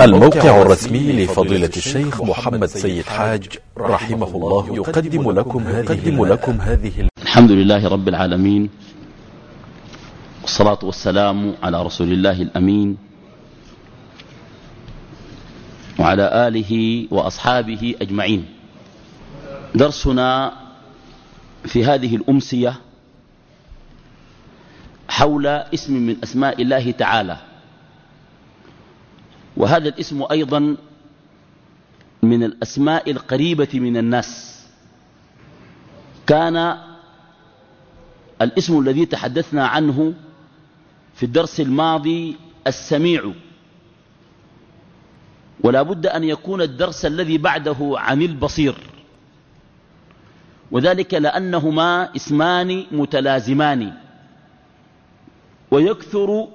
الموقع الرسمي لفضيلة الشيخ محمد سيد حاج رحمه الله يقدم لكم يقدم لكم هذه الحمد لله رب العالمين. والصلاة والسلام على رسول الله الأمين. وعلى آله وأصحابه أجمعين. درسنا في هذه الأمسية حول اسم من أسماء الله تعالى. وهذا الاسم أيضا من الأسماء القريبة من الناس. كان الاسم الذي تحدثنا عنه في الدرس الماضي السميع. ولا بد أن يكون الدرس الذي بعده عن البصير. وذلك لأنهما اسمان متلازمان. ويكثر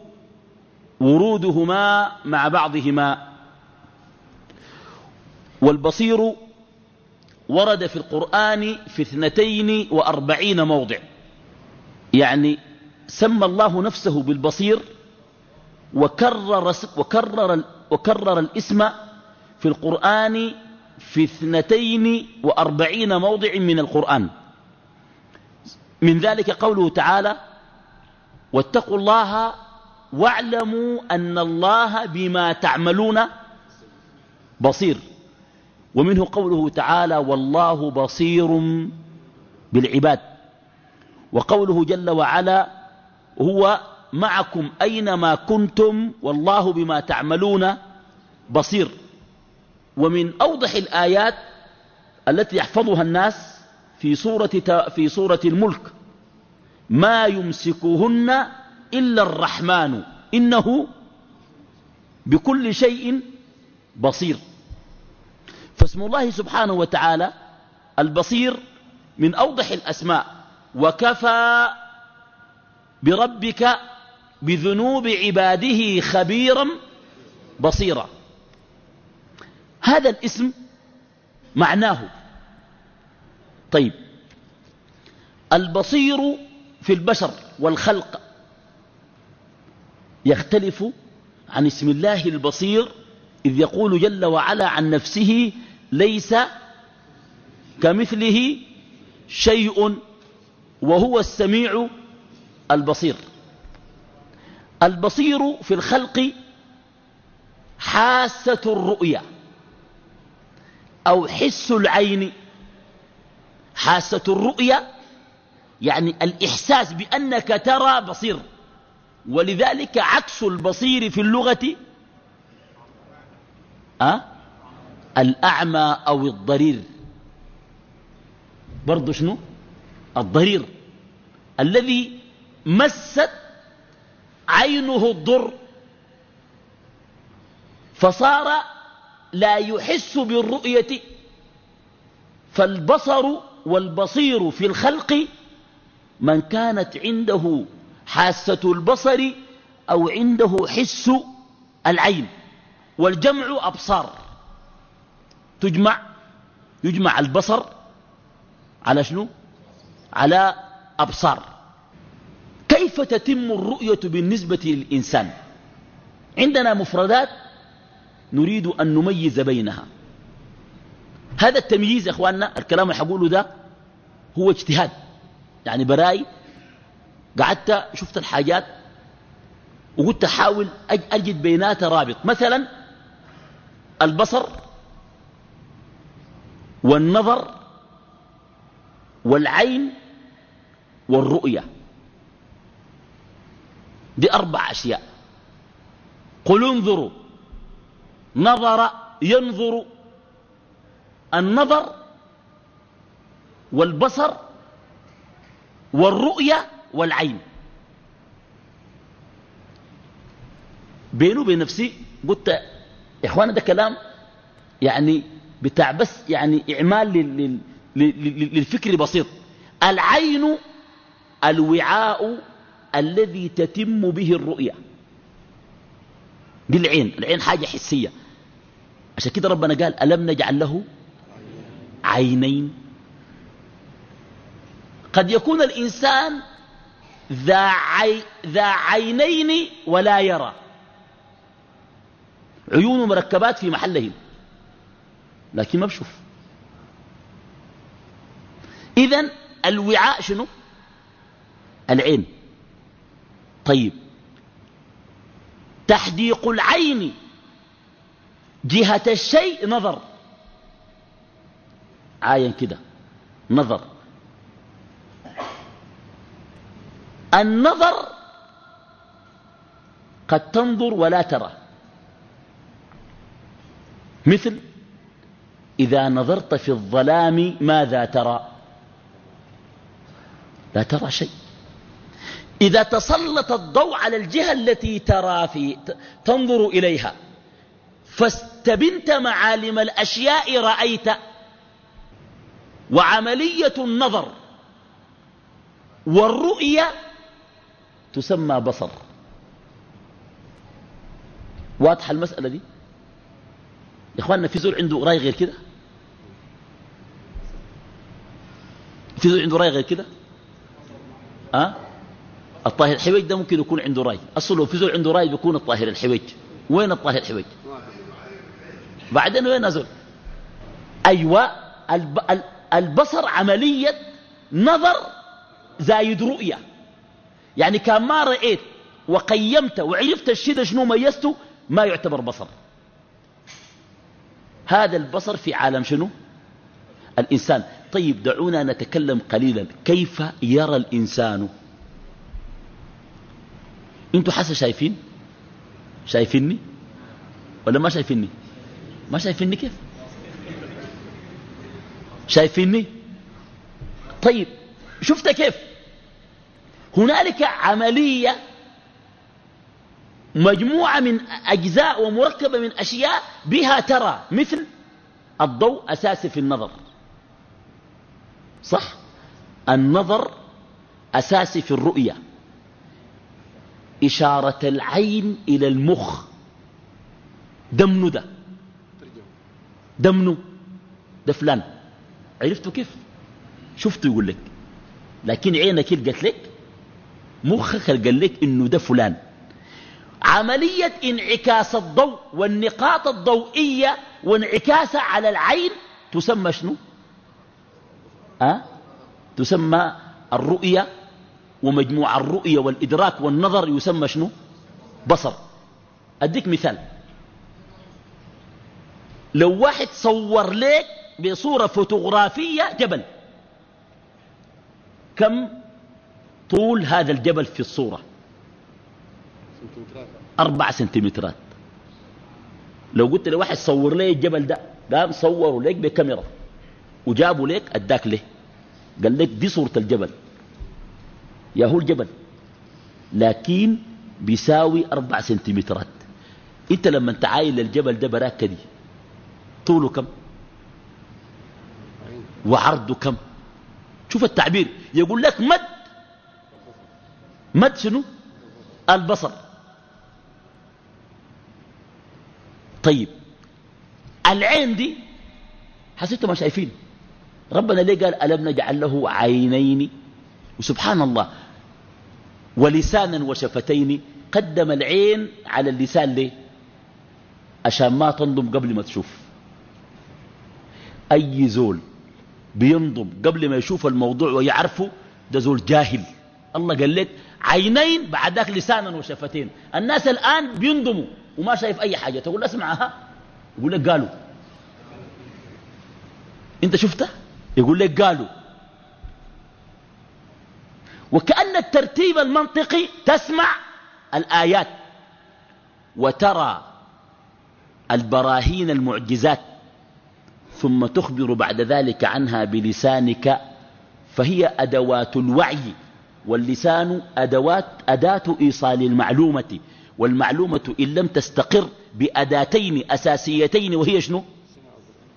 ورودهما مع بعضهما. والبصير ورد في القرآن في اثنتين وأربعين موضع. يعني سمى الله نفسه بالبصير وكرر, وكرر, وكرر الاسم في القرآن في اثنتين وأربعين موضع من القرآن. من ذلك قوله تعالى واتقوا الله واعلموا أن الله بما تعملون بصير. ومنه قوله تعالى والله بصير بالعباد وقوله جل وعلا هو معكم أينما كنتم والله بما تعملون بصير ومن أوضح الآيات التي يحفظها الناس في سورة, في سورة الملك ما يمسكهن إلا الرحمن. إنه بكل شيء بصير. فاسم الله سبحانه وتعالى البصير من أوضح الأسماء. وكفى بربك بذنوب عباده خبيرا بصيرا. هذا الاسم معناه. طيب. البصير في البشر والخلق. يختلف عن اسم الله البصير إذ يقول جل وعلا عن نفسه ليس كمثله شيء وهو السميع البصير. البصير في الخلق حاسة الرؤية أو حس العين. حاسة الرؤية يعني الإحساس بأنك ترى بصير. ولذلك عكس البصير في اللغة أه؟ الأعمى أو الضرير. برضو شنو؟ الضرير. الذي مست عينه الضر. فصار لا يحس بالرؤية. فالبصر والبصير في الخلق من كانت عنده حاسة البصر أو عنده حس العين والجمع أبصار. تجمع يجمع البصر على شنو؟ على أبصار. كيف تتم الرؤية بالنسبة للإنسان؟ عندنا مفردات نريد أن نميز بينها. هذا التمييز يا أخواننا الكلام اللي حقوله ده هو اجتهاد يعني برأي قعدت شفت الحاجات وقلت أحاول أجد بيناتها رابط. مثلا البصر والنظر والعين والرؤية. دي أربع أشياء. قل انظروا. نظر ينظر. النظر والبصر والرؤية والعين. بينه وبين نفسي قلت يا اخوانا ده كلام يعني بتاع بس يعني إعمال للفكر بسيط. العين الوعاء الذي تتم به الرؤية. دي العين العين حاجة حسية. عشان كده ربنا قال ألم نجعل له عينين؟ قد يكون الإنسان ذا, عي ذا عينين ولا يرى. عيونه مركبات في محلهم. لكن ما بشوف. إذن الوعاء شنو؟ العين. طيب. تحديق العين. جهة الشيء نظر. عاين كده. نظر. النظر قد تنظر ولا ترى. مثل إذا نظرت في الظلام ماذا ترى؟ لا ترى شيء. إذا تسلط الضوء على الجهة التي ترى في تنظر إليها. فاستبنت معالم الأشياء رأيت. وعملية النظر والرؤية تسمى بصر. واضحة المسألة دي؟ يا إخواننا في زول عنده رأي غير كده؟ في زول عنده رأي غير كده؟ أه؟ الطاهر الحويج ده ممكن يكون عنده رأي. أصله في زول عنده رأي بيكون الطاهر الحويج. وين الطاهر الحويج؟ بعدين وين نزل أيوة البصر عملية نظر زايد رؤية. يعني كان ما رأيت وقيمت وعرفت الشيء ده شنو ميزته ما يعتبر بصر. هذا البصر في عالم شنو؟ الإنسان. طيب دعونا نتكلم قليلا. كيف يرى الإنسان؟ أنتوا حسا شايفين؟ شايفيني؟ ولا ما شايفيني؟ ما شايفيني كيف؟ شايفيني؟ طيب شفت كيف؟ هنالك عملية مجموعة من أجزاء ومركبة من أشياء بها ترى مثل الضوء أساسي في النظر. صح؟ النظر أساسي في الرؤية. إشارة العين إلى المخ. دمن ده دمنه ده فلان عرفتوا كيف؟ شفته يقول لك. لكن عينك قالت لك مخك قال لك إنه ده فلان. عملية انعكاس الضوء والنقاط الضوئية وانعكاسها على العين تسمى شنو؟ أه؟ تسمى الرؤية ومجموع الرؤية والإدراك والنظر يسمى شنو؟ بصر. أديك مثال. لو واحد صور لك بصورة فوتوغرافية جبل كم؟ طول هذا الجبل في الصورة. أربع سنتيمترات. لو قلت لواحد صور لي الجبل ده قام صوروا لك بكاميرا وجابوا لك أداك له. قال لك دي صورة الجبل. يا هو الجبل. لكن بيساوي أربع سنتيمترات. أنت لما تعاين الجبل ده براك كدي طوله كم؟ وعرضه كم؟ شوف التعبير. يقول لك مد مد شنو؟ البصر. طيب العين دي حسيتوا ما شايفين. ربنا ليه قال ألم نجعل له عينين؟ وسبحان الله ولسانا وشفتين قدم العين على اللسان ليه؟ عشان ما تنضم قبل ما تشوف. أي زول بينضم قبل ما يشوف الموضوع ويعرفه ده زول جاهل. الله قال لك عينين بعد ذاك لسانا وشفتين. الناس الآن بينضموا وما شايف أي حاجة. تقول اسمعها يقول لك قالوا. أنت شفته؟ يقول لك قالوا. وكأن الترتيب المنطقي تسمع الآيات وترى البراهين المعجزات ثم تخبر بعد ذلك عنها بلسانك فهي أدوات الوعي. واللسان أدوات أداة إيصال المعلومة. والمعلومة إن لم تستقر بأداتين أساسيتين وهي شنو؟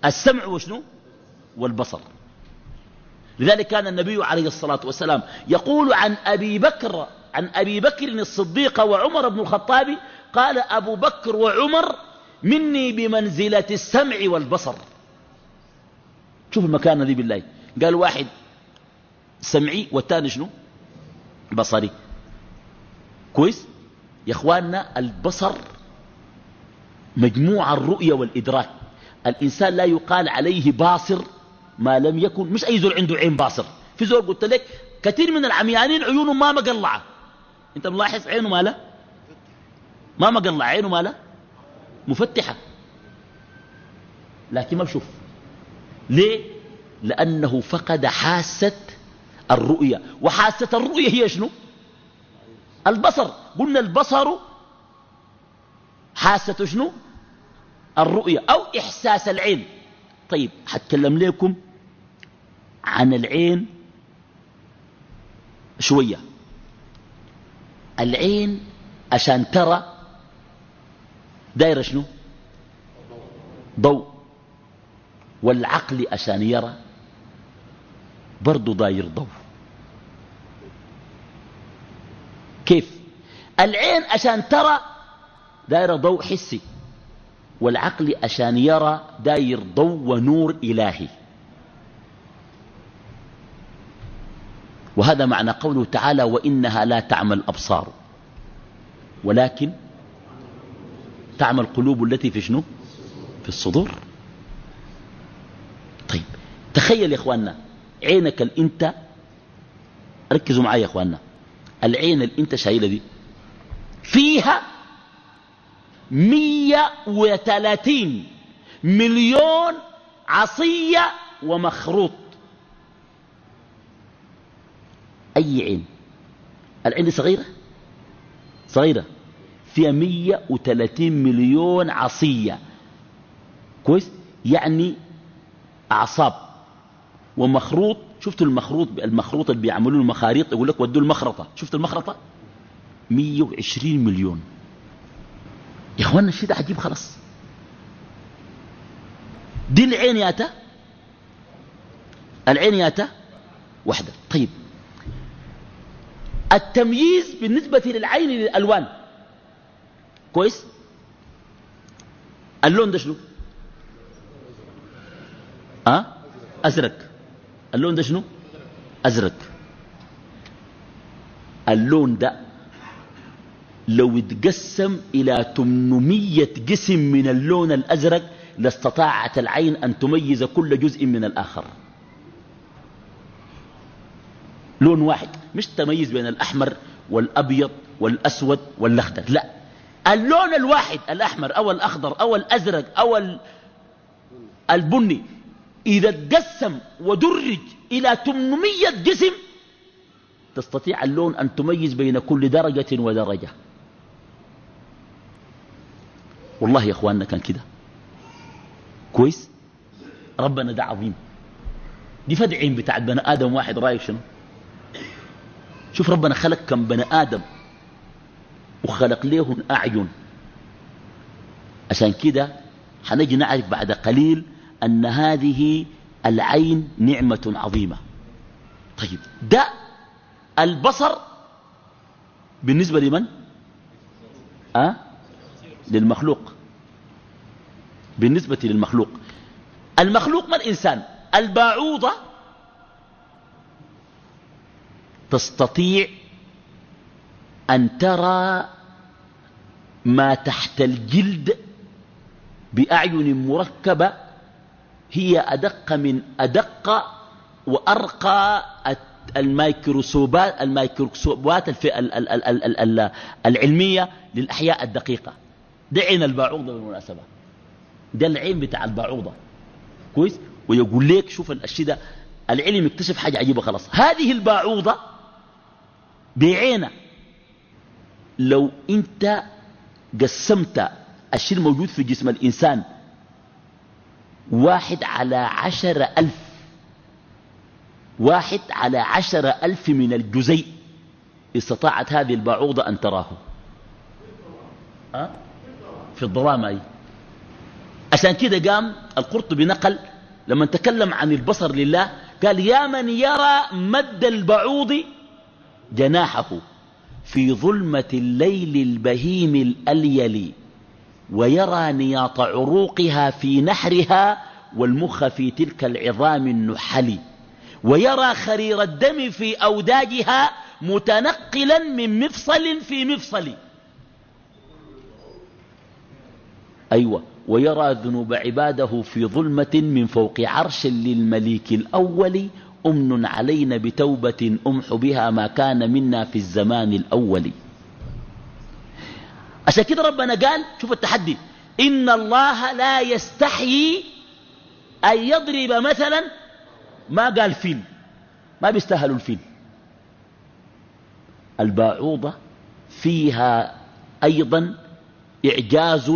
السمع وشنو؟ والبصر. لذلك كان النبي عليه الصلاة والسلام يقول عن أبي بكر عن أبي بكر الصديق وعمر بن الخطاب قال أبو بكر وعمر مني بمنزلة السمع والبصر. شوف المكانة دي بالله. قال واحد سمعي. والثاني شنو؟ بصري. كويس؟ يا إخواننا البصر مجموع الرؤية والإدراك. الإنسان لا يقال عليه باصر ما لم يكن مش أي زول عنده عين باصر. في زول قلت لك كثير من العميانين عيونهم ما مقلعة. أنت ملاحظ عينه ماله ما مقلع عينه ماله مفتحة. لكن ما بشوف. ليه؟ لأنه فقد حاسة الرؤية. وحاسة الرؤية هي شنو؟ البصر. قلنا البصر حاسة شنو؟ الرؤية أو إحساس العين. طيب حتكلم لكم عن العين شوية. العين عشان ترى دايرة شنو؟ ضوء. والعقل عشان يرى برضو داير ضوء. كيف؟ العين عشان ترى داير ضوء حسي والعقل عشان يرى داير ضوء ونور إلهي. وهذا معنى قوله تعالى وإنها لا تعمى الأبصار. ولكن تعمى القلوب التي في شنو؟ في الصدور. طيب تخيل يا إخواننا عينك الإنت ركزوا معي يا إخواننا. العين الانت شايله دي فيها مية وثلاثين مليون عصية ومخروط. أي عين؟ العين دي صغيرة؟ صغيرة. فيها مية وثلاثين مليون عصية. كويس؟ يعني أعصاب ومخروط شفت المخروط المخروط اللي بيعملوا المخاريط؟ يقول لك ودوا المخرطة. شفت المخرطة؟ 120 مليون. يا اخوانا الشيء ده عجيب خلاص. دي العين ياتا العين ياتا واحدة. طيب. التمييز بالنسبة للعين للألوان. كويس؟ اللون ده شنو؟ أه؟ أزرق. اللون ده شنو؟ أزرق. اللون ده لو اتقسم إلى 800 قسم من اللون الأزرق لاستطاعت العين أن تميز كل جزء من الآخر. لون واحد مش تميز بين الأحمر والأبيض والأسود والأخضر لا. اللون الواحد الأحمر أو الأخضر أو الأزرق أو البني إذا اتقسم ودرج إلى 800 جسم تستطيع اللون أن تميز بين كل درجة ودرجة. والله يا أخواننا كان كده. كويس؟ ربنا ده عظيم. دي فدعين بتاعت بني آدم واحد رأيك شنو؟ شوف ربنا خلق كم بني آدم وخلق لهم أعين. عشان كده حنجي نعرف بعد قليل أن هذه العين نعمة عظيمة. طيب ده البصر بالنسبة لمن؟ أه؟ للمخلوق. بالنسبة للمخلوق. المخلوق ما الإنسان؟ الباعوضة تستطيع أن ترى ما تحت الجلد بأعين مركبة هي أدق من أدق وأرقى الميكروسكوبات الميكروسكوبات العلمية للأحياء الدقيقة. ده عين الباعوضة بالمناسبة. ده العين بتاع الباعوضة كويس؟ ويقول لك شوف الشيء ده العلم اكتشف حاجة عجيبة خلاص. هذه الباعوضة بعينة. لو أنت قسمت الشيء الموجود في جسم الإنسان واحد على عشر ألف. واحد على عشر ألف من الجزيء. استطاعت هذه البعوضة أن تراه. أه؟ في الظلام أي. عشان كده قام القرطبي نقل لما تكلم عن البصر لله قال يا من يرى مد البعوض جناحه في ظلمة الليل البهيم الأليل. ويرى نياط عروقها في نحرها والمخ في تلك العظام النحل ويرى خرير الدم في أوداجها متنقلا من مفصل في مفصل. أيوة ويرى ذنوب عباده في ظلمة من فوق عرش للمليك الأول أمن علينا بتوبة أمح بها ما كان منا في الزمان الأول. عشان كده ربنا قال شوف التحدي إن الله لا يستحيي أن يضرب مثلا ما قال فيل ما بيستاهلوا الفيل. الباعوضة فيها أيضا إعجاز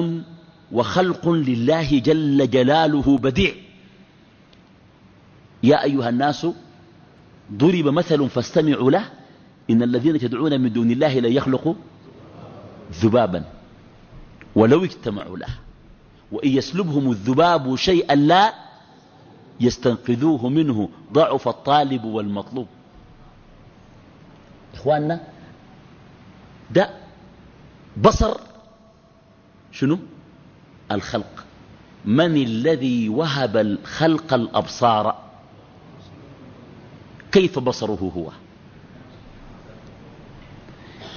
وخلق لله جل جلاله بديع. يا أيها الناس ضرب مثل فاستمعوا له إن الذين تدعون من دون الله لا يخلقوا. ذبابا ولو اجتمعوا له وإن يسلبهم الذباب شيئا لا يستنقذوه منه ضعف الطالب والمطلوب. إخواننا ده بصر شنو؟ الخلق. من الذي وهب الخلق الأبصار؟ كيف بصره هو؟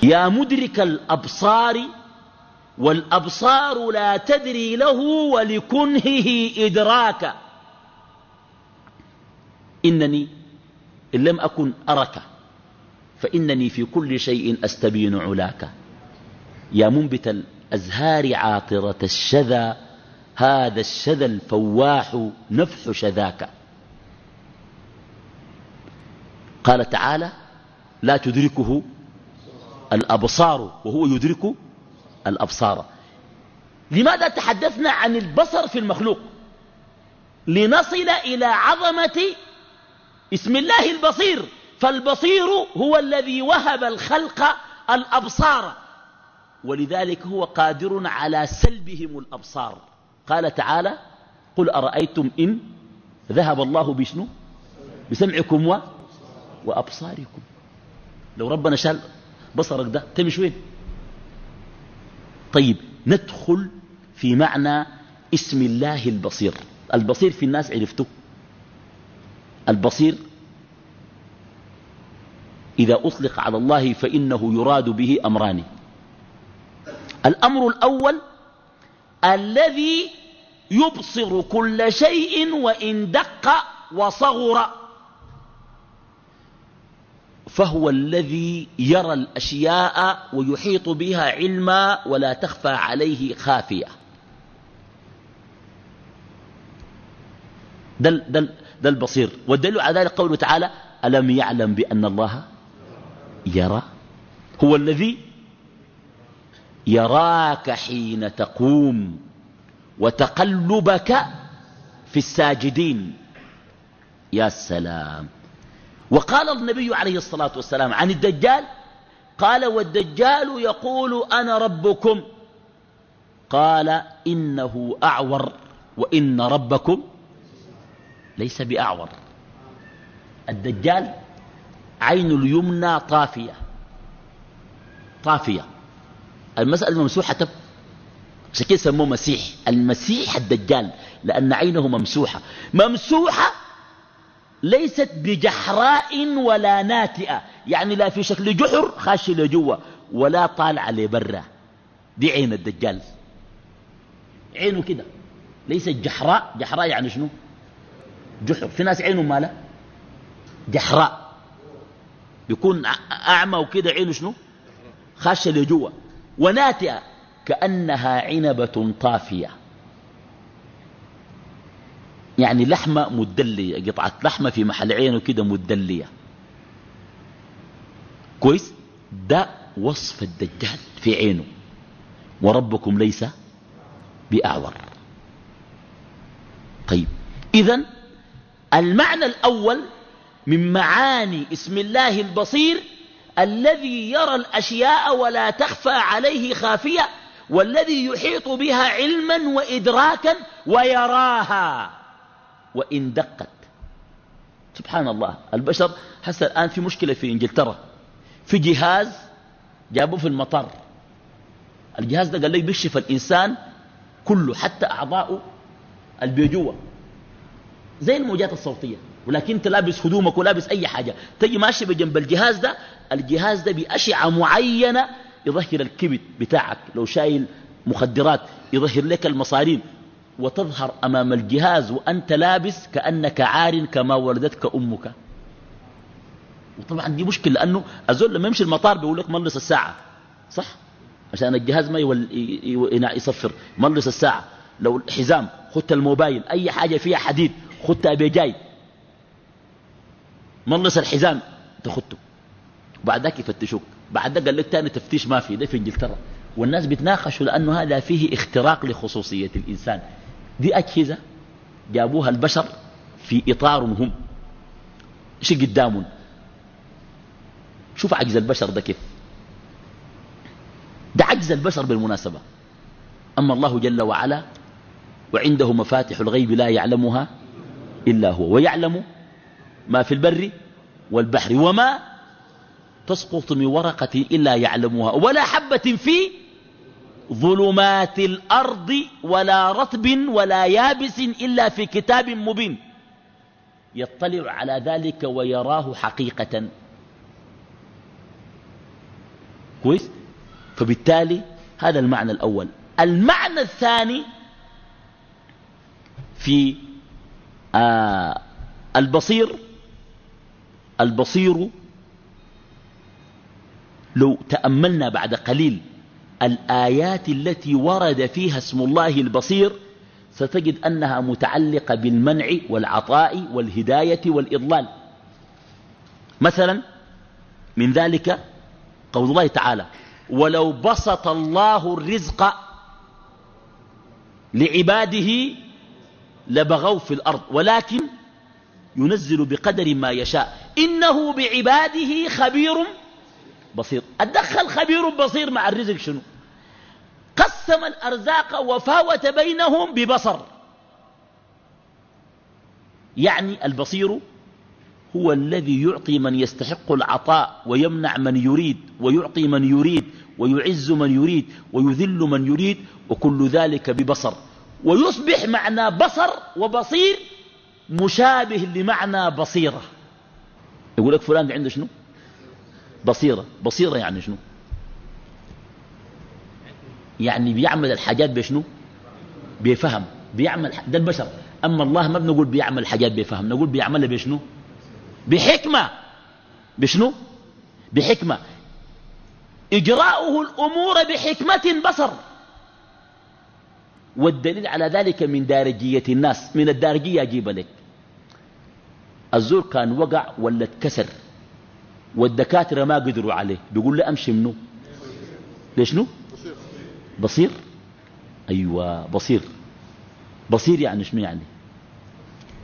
يا مدرك الأبصار والأبصار لا تدري له ولكنهه إدراكا إنني إن لم أكن أرك فإنني في كل شيء أستبين علاك. يا منبت الأزهار عاطرة الشذا هذا الشذا الفواح نفح شذاك. قال تعالى لا تدركه الأبصار وهو يدرك الأبصار. لماذا تحدثنا عن البصر في المخلوق؟ لنصل إلى عظمة اسم الله البصير. فالبصير هو الذي وهب الخلق الأبصار ولذلك هو قادر على سلبهم الأبصار. قال تعالى قل أرأيتم إن ذهب الله بشنو؟ بسمعكم و... وأبصاركم. لو ربنا شال بصرك ده تمش وين؟ طيب ندخل في معنى اسم الله البصير. البصير في الناس عرفته. البصير إذا أطلق على الله فإنه يراد به أمران. الأمر الأول الذي يبصر كل شيء وإن دق وصغر. فهو الذي يرى الأشياء ويحيط بها علما ولا تخفى عليه خافية. ده البصير. والدليل على ذلك قوله تعالى ألم يعلم بأن الله يرى؟ هو الذي يراك حين تقوم وتقلبك في الساجدين. يا سلام. وقال النبي عليه الصلاة والسلام عن الدجال قال والدجال يقول أنا ربكم قال إنه أعور وإن ربكم ليس بأعور الدجال عين اليمنى طافية. طافية. المسألة ممسوحة تب. عشان كده سموه مسيح المسيح الدجال لأن عينه ممسوحة. ممسوحة ليست بجحراء ولا ناتئة. يعني لا في شكل جحر خاش لجوا ولا طالع لبرا. دي عين الدجال. عينه كده. ليست جحراء. جحراء يعني شنو؟ جحر. في ناس عينه ماله جحراء. بيكون أعمى وكده عينه شنو؟ خاشة لجوا. وناتئة. كأنها عنبة طافية. يعني لحمة مدلية قطعة لحمة في محل عينه كده مدلية. كويس؟ ده وصف الدجال في عينه. وربكم ليس بأعور. طيب إذن المعنى الأول من معاني اسم الله البصير الذي يرى الأشياء ولا تخفى عليه خافية والذي يحيط بها علما وإدراكا ويراها. وإن دقت. سبحان الله البشر حتى الآن في مشكلة في إنجلترا. في جهاز جابوه في المطار. الجهاز ده قال لي بيكشف الإنسان كله حتى أعضاؤه البيجوة زي الموجات الصوتية. ولكن أنت لابس هدومك ولابس أي حاجة. تجي ماشي بجنب الجهاز ده الجهاز ده بأشعة معينة يظهر الكبد بتاعك. لو شايل مخدرات يظهر لك المصارين. وتظهر أمام الجهاز وأنت لابس كأنك عار كما ولدتك أمك. وطبعا دي مشكلة لأنه أزول لما يمشي المطار بيقول لك ملص الساعة صح؟ عشان الجهاز ما يول... يصفر ملص الساعة. لو الحزام خدت الموبايل أي حاجة فيها حديد خدتها بجاي. ملص الحزام تخدته بعد ذاك يفتشوك. بعد ذاك قال لك تاني تفتيش ما في ده في إنجلترا. والناس بيتناقشوا لأنه هذا فيه اختراق لخصوصية الإنسان. دي أجهزة جابوها البشر في إطارهم هم. شي قدامهم؟ شوف عجز البشر ده كيف. ده عجز البشر بالمناسبة. أما الله جل وعلا وعنده مفاتح الغيب لا يعلمها إلا هو ويعلم ما في البر والبحر وما تسقط من ورقة إلا يعلمها ولا حبة في ظلمات الأرض ولا رطب ولا يابس إلا في كتاب مبين. يطلع على ذلك ويراه حقيقة. كويس؟ فبالتالي هذا المعنى الأول. المعنى الثاني في آه البصير البصير لو تأملنا بعد قليل الآيات التي ورد فيها اسم الله البصير ستجد أنها متعلقة بالمنع والعطاء والهداية والإضلال. مثلا من ذلك قول الله تعالى ولو بسط الله الرزق لعباده لبغوا في الأرض ولكن ينزل بقدر ما يشاء إنه بعباده خبير بصير. أدخل خبير بصير مع الرزق شنو؟ قسم الأرزاق وفاوت بينهم ببصر. يعني البصير هو الذي يعطي من يستحق العطاء ويمنع من يريد ويعطي من يريد ويعز من يريد ويذل من يريد وكل ذلك ببصر. ويصبح معنى بصر وبصير مشابه لمعنى بصيرة. يقول لك فلان عنده شنو؟ بصيرة. بصيرة يعني شنو؟ يعني بيعمل الحاجات بشنو؟ بيفهم بيعمل ده البشر. أما الله ما بنقول بيعمل الحاجات بيفهم نقول بيعملها بشنو؟ بحكمة. بشنو؟ بحكمة. إجراؤه الأمور بحكمة بصر. والدليل على ذلك من دارجية الناس. من الدارجية أجيب لك. الزور كان وقع ولا اتكسر؟ والدكاترة ما قدروا عليه. بيقول له أمشي منه ليش نو بصير. أيوة بصير. بصير يعني شنو يعني؟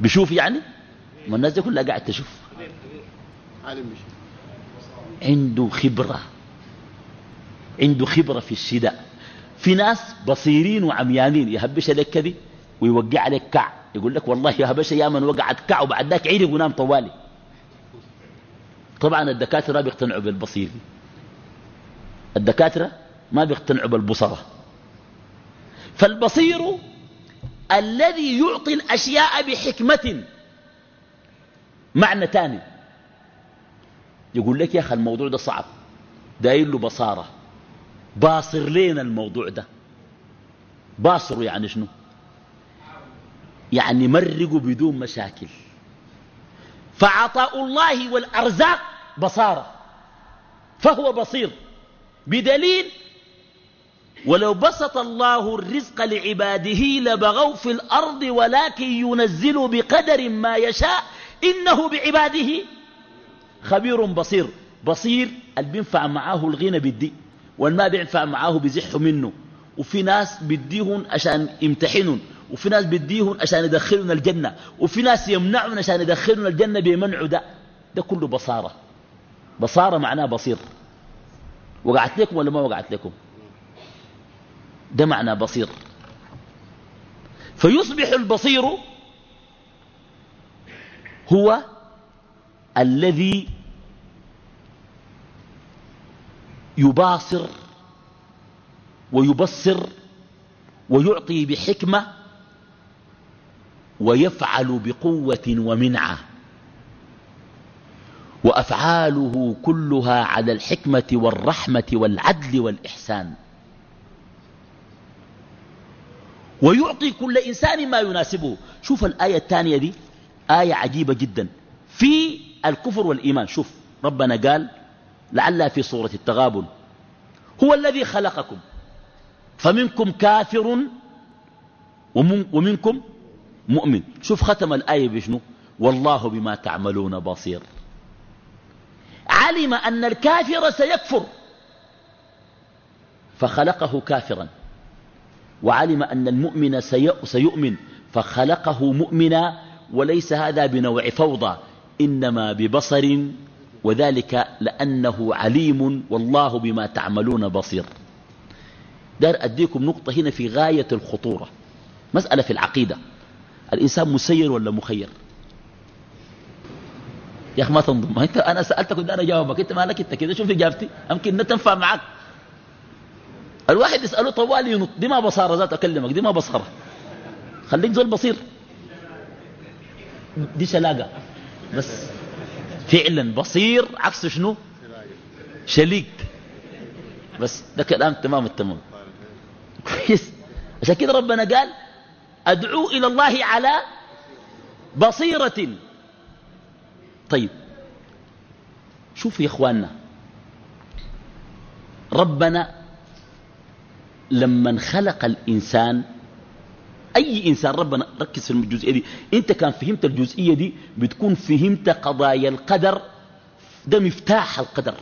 بشوف يعني؟ ما الناس دي كلها قاعد تشوف. عنده خبرة. عنده خبرة في الشداء في ناس بصيرين وعميانين. يهبش لك كذي؟ ويوقع عليك كع. يقول لك والله يا هبش يا من وقعت كع وبعد ذاك عيني ونام طوالي. طبعا الدكاترة بيقتنعوا بالبصير. الدكاترة ما بيقتنعوا بالبصرة. فالبصير الذي يعطي الأشياء بحكمة. معنى تاني. يقول لك يا أخي الموضوع ده صعب. داير له بصارة. باصر لنا الموضوع ده. باصر يعني شنو؟ يعني مرقوا بدون مشاكل. فعطاء الله والأرزاق بصارة. فهو بصير. بدليل ولو بسط الله الرزق لعباده لبغوا في الأرض ولكن ينزل بقدر ما يشاء إنه بعباده خبير بصير. بصير اللي بينفع معاه الغنى بالدي والما بينفع معاه بزحه منه. وفي ناس بديهم عشان يمتحنون وفي ناس بديهم عشان يدخلون الجنة وفي ناس يمنعون عشان يدخلون الجنة بيمنعوا ده. ده كله بصارة. بصارة معناه بصير. وقعت لكم ولا ما وقعت لكم؟ ده معنى بصير. فيصبح البصير هو الذي يباصر ويبصر ويعطي بحكمة ويفعل بقوة ومنعة. وأفعاله كلها على الحكمة والرحمة والعدل والإحسان. ويعطي كل إنسان ما يناسبه. شوف الآية الثانية دي آية عجيبة جدا. في الكفر والإيمان شوف ربنا قال لعلها في صورة التغابن. هو الذي خلقكم. فمنكم كافر ومنكم مؤمن. شوف ختم الآية بشنو؟ والله بما تعملون بصير. علم أن الكافر سيكفر. فخلقه كافرا. وعلم أن المؤمن سيؤمن. فخلقه مؤمنا وليس هذا بنوع فوضى إنما ببصر. وذلك لأنه عليم والله بما تعملون بصير. دار أديكم نقطة هنا في غاية الخطورة. مسألة في العقيدة. الإنسان مسير ولا مخير؟ يا أخي ما أنت أنا سألتك وده أنا جاوبك أنت مالك أنت؟ كده شوف إجابتي؟ يمكن تنفع معك. الواحد يسأله طوال ينط. دي ما بصارة ذات أكلمك. دي ما بصارة. خليك زول بصير. دي شلاقة. بس فعلا بصير. عكس شنو؟ شليق. بس ده كلام تمام التمام. كويس. عشان كده ربنا قال أدعو إلى الله على بصيرة. طيب. شوفوا يا إخواننا. ربنا لما خلق الإنسان أي إنسان ربنا ركز في الجزئية دي. أنت كان فهمت الجزئية دي بتكون فهمت قضايا القدر ده مفتاح القدر.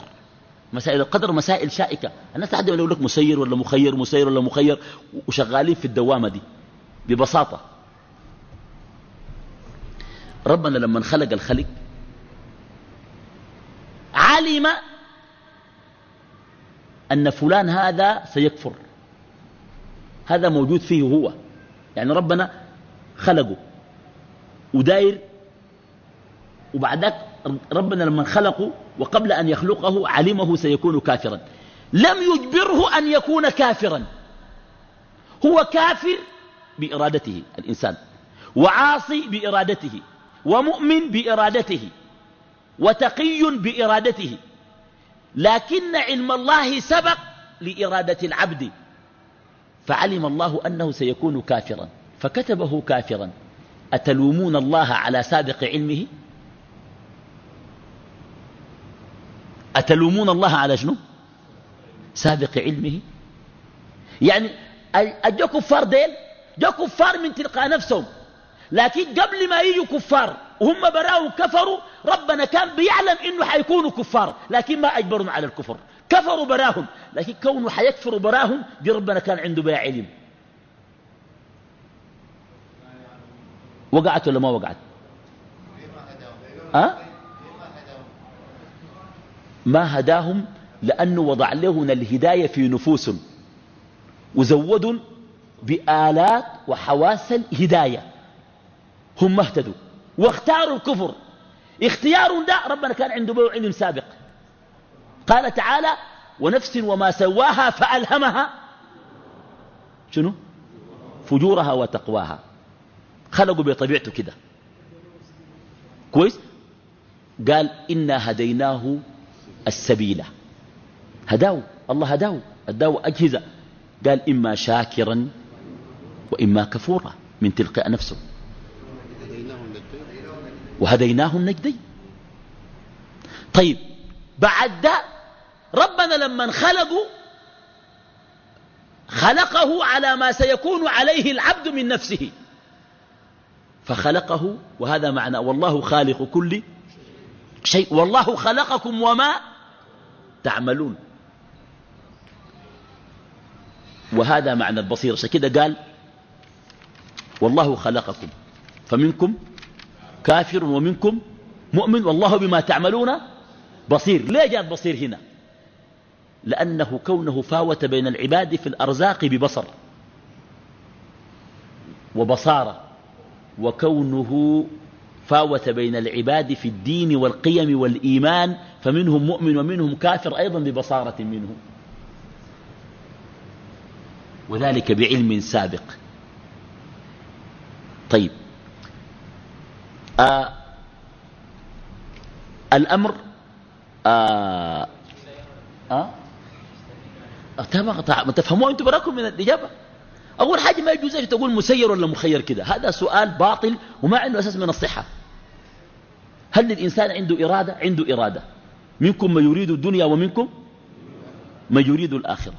مسائل القدر مسائل شائكة. الناس لحد يقول لك مسير ولا مخير مسير ولا مخير وشغالين في الدوامة دي ببساطة. ربنا لما خلق الخلق علم أن فلان هذا سيكفر. هذا موجود فيه هو. يعني ربنا خلقه. وداير وبعدك ربنا لما خلقه وقبل أن يخلقه علمه سيكون كافرا. لم يجبره أن يكون كافرا. هو كافر بإرادته الإنسان وعاصي بإرادته ومؤمن بإرادته. وتقي بإرادته. لكن علم الله سبق لإرادة العبد. فعلم الله أنه سيكون كافرا. فكتبه كافرا. أتلومون الله على سابق علمه؟ أتلومون الله على شنو؟ سابق علمه؟ يعني أجو كفار ديل؟ جو كفار من تلقى نفسهم. لكن قبل ما يجوا كفار وهم براهم كفروا ربنا كان بيعلم إنه حيكونوا كفار لكن ما أجبرهم على الكفر. كفروا براهم لكن كونه حيكفروا براهم دي ربنا كان عنده بها علم. وقعت ولا ما وقعت؟ أه؟ ما هداهم؟ لأنه وضع لهم الهداية في نفوس وزودوا بآلات وحواس الهداية. هم اهتدوا. واختاروا الكفر. اختيار ده ربنا كان عنده به علم سابق. قال تعالى ونفس وما سواها فألهمها شنو؟ فجورها وتقواها خلقوا بطبيعته كده. كويس؟ قال إنا هديناه السبيل هداه الله هداه هداه أجهزة. قال إما شاكرا وإما كفورا من تلقاء نفسه وهديناه النجدين طيب بعد ده ربنا لما خلقوا خلقه على ما سيكون عليه العبد من نفسه. فخلقه وهذا معنى والله خالق كل شيء. والله خلقكم وما تعملون. وهذا معنى البصير عشان كده قال والله خلقكم. فمنكم كافر ومنكم مؤمن والله بما تعملون بصير. ليه جاءت بصير هنا؟ لأنه كونه فاوت بين العباد في الأرزاق ببصر وبصارة وكونه فاوت بين العباد في الدين والقيم والإيمان فمنهم مؤمن ومنهم كافر أيضا ببصارة منه وذلك بعلم سابق. طيب آه الأمر آه آه ما تفهموا أنتم براكم من الإجابة. أول حاجة ما يجوز تقول مسير ولا مخير كده؟ هذا سؤال باطل وما عنده أساس من الصحة. هل للإنسان عنده إرادة؟ عنده إرادة. منكم من يريد الدنيا ومنكم من يريد الآخرة.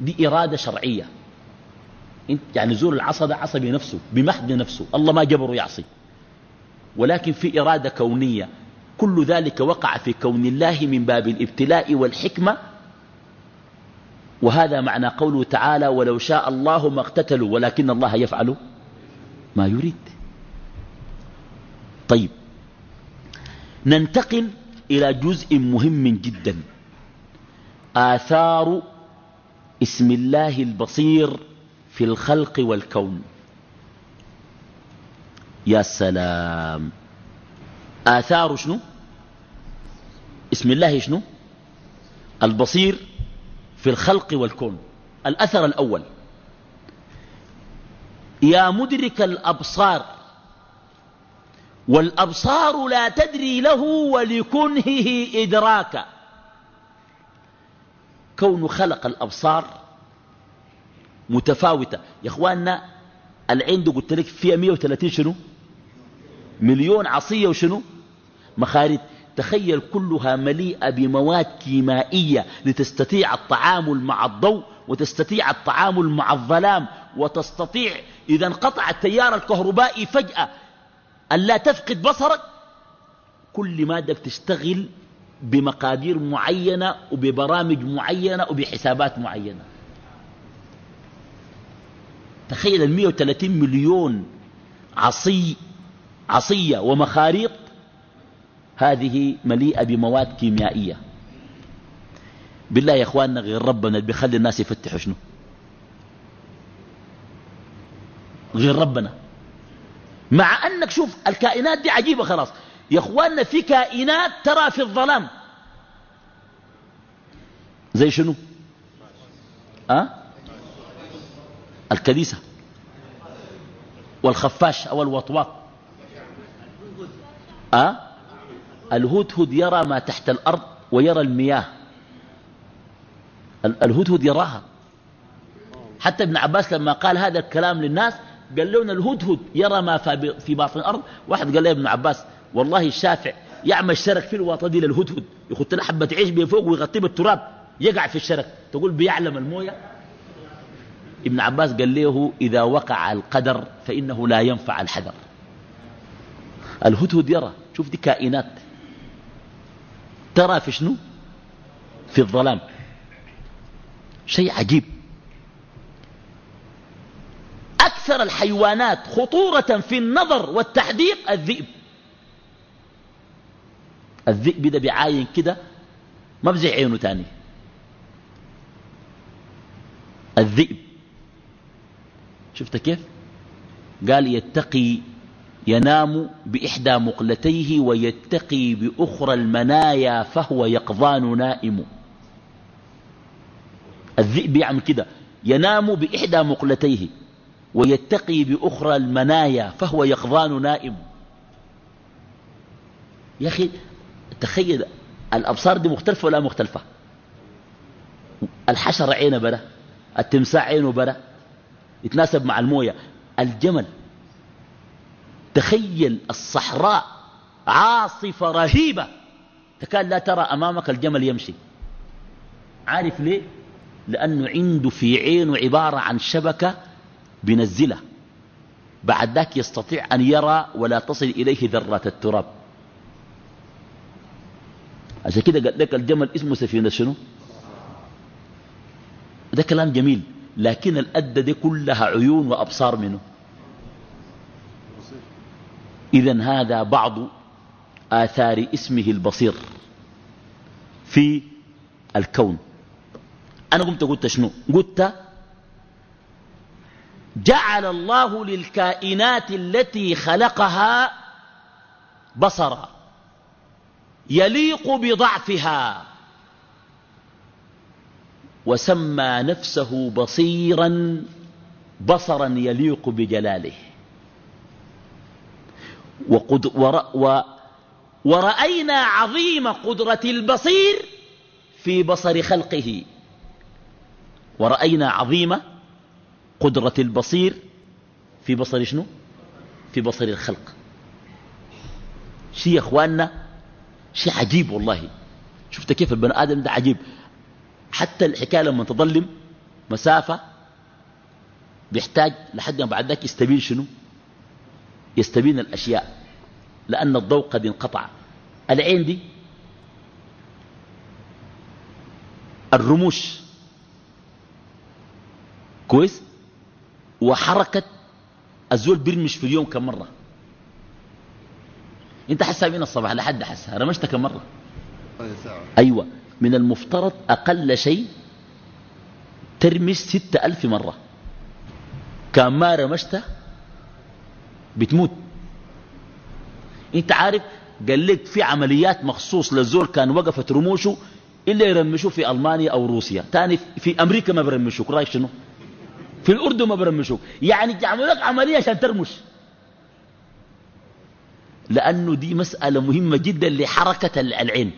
دي إرادة شرعية. يعني زور العصا عصبي نفسه بمحض نفسه الله ما جبره يعصي. ولكن في إرادة كونية كل ذلك وقع في كون الله من باب الابتلاء والحكمة. وهذا معنى قوله تعالى ولو شاء الله ما اقتتلوا ولكن الله يفعل ما يريد. طيب. ننتقل إلى جزء مهم جدا. آثار اسم الله البصير في الخلق والكون. يا سلام. آثار شنو؟ اسم الله شنو؟ البصير في الخلق والكون. الأثر الأول. يا مدرك الأبصار. والأبصار لا تدري له ولكنهه إدراكا كون خلق الأبصار متفاوتة. يا أخواننا العين دي قلت لك فيها 130 شنو؟ مليون عصية وشنو؟ مخارج. تخيل كلها مليئة بمواد كيمائية لتستطيع التعامل مع الضوء وتستطيع التعامل مع الظلام وتستطيع إذا انقطع التيار الكهربائي فجأة ألا تفقد بصرك. كل مادة بتشتغل بمقادير معينة وببرامج معينة وبحسابات معينة. تخيل ال 130 مليون عصي عصية ومخاريط هذه مليئة بمواد كيميائية. بالله يا إخواننا غير ربنا اللي بيخلي الناس يفتحوا شنو؟ غير ربنا. مع أنك شوف الكائنات دي عجيبة خلاص. يا إخواننا في كائنات ترى في الظلام. زي شنو؟ أه؟ الكديسة والخفاش أو الوطواط. أه؟ الهدهد يرى ما تحت الأرض ويرى المياه. الهدهد يراها. حتى ابن عباس لما قال هذا الكلام للناس قال لنا الهدهد يرى ما في باطن الأرض. واحد قال له ابن عباس والله الشافع يعمل شرك في الوطن دي للهدهد. يخط له حبة عيش بفوق ويغطيه بالتراب. يقع في الشرك تقول بيعلم الموية؟ ابن عباس قال له إذا وقع القدر فإنه لا ينفع الحذر. الهدهد يرى شوف دي كائنات. ترى في شنو؟ في الظلام. شيء عجيب. أكثر الحيوانات خطورة في النظر والتحديق الذئب. الذئب ده بيعاين كده ما بزي عينه تاني. الذئب شفت كيف؟ قال يتقي ينام بإحدى مقلتيه ويتقي بأخرى المنايا فهو يقظان نائم. الذئب يعمل كده ينام بإحدى مقلتيه ويتقي بأخرى المنايا فهو يقظان نائم. يا أخي تخيل الأبصار دي مختلفة ولا مختلفة؟ الحشرة عينه برا التمساح عينه برا يتناسب مع الموية. الجمل. تخيل الصحراء عاصفة رهيبة. تكاد لا ترى أمامك الجمل يمشي. عارف ليه؟ لأنه عنده في عينه عبارة عن شبكة بنزلة. بعد ذاك يستطيع أن يرى ولا تصل إليه ذرات التراب. عشان كده قال لك الجمل اسمه سفينة شنو؟ ده كلام جميل. لكن الأدة دي كلها عيون وأبصار منه. إذا هذا بعض آثار اسمه البصير في الكون. أنا قمت قلت شنو؟ قلت جعل الله للكائنات التي خلقها بصرا يليق بضعفها. وسمى نفسه بصيرا بصرا يليق بجلاله. وقد ور و ورأينا عظيم قدرة البصير في بصر خلقه. ورأينا عظيم قدرة البصير في بصر شنو؟ في بصر الخلق. شيء يا إخواننا شيء عجيب والله. شفت كيف البني آدم ده عجيب؟ حتى الحكاية لما تظلم مسافة بيحتاج لحد ما بعد ذاك يستبين شنو؟ يستبين الأشياء لأن الضوء قد انقطع. العين دي الرموش. كويس؟ وحركة الزول بيرمش في اليوم كم مرة؟ انت حسها من الصباح لحد حسها رمشت كم مرة؟ أيوه. من المفترض أقل شيء ترمش ستة ألف مرة. كان ما رمشت بتموت. أنت عارف قال لك في عمليات مخصوص للزول كان وقفت رموشه إلا يرمشوا في ألمانيا أو روسيا. تاني في أمريكا ما برمشوك. رأيك شنو؟ في الأردن ما برمشوك. يعني يعملوا لك عملية عشان ترمش. لأنه دي مسألة مهمة جدا لحركة العين.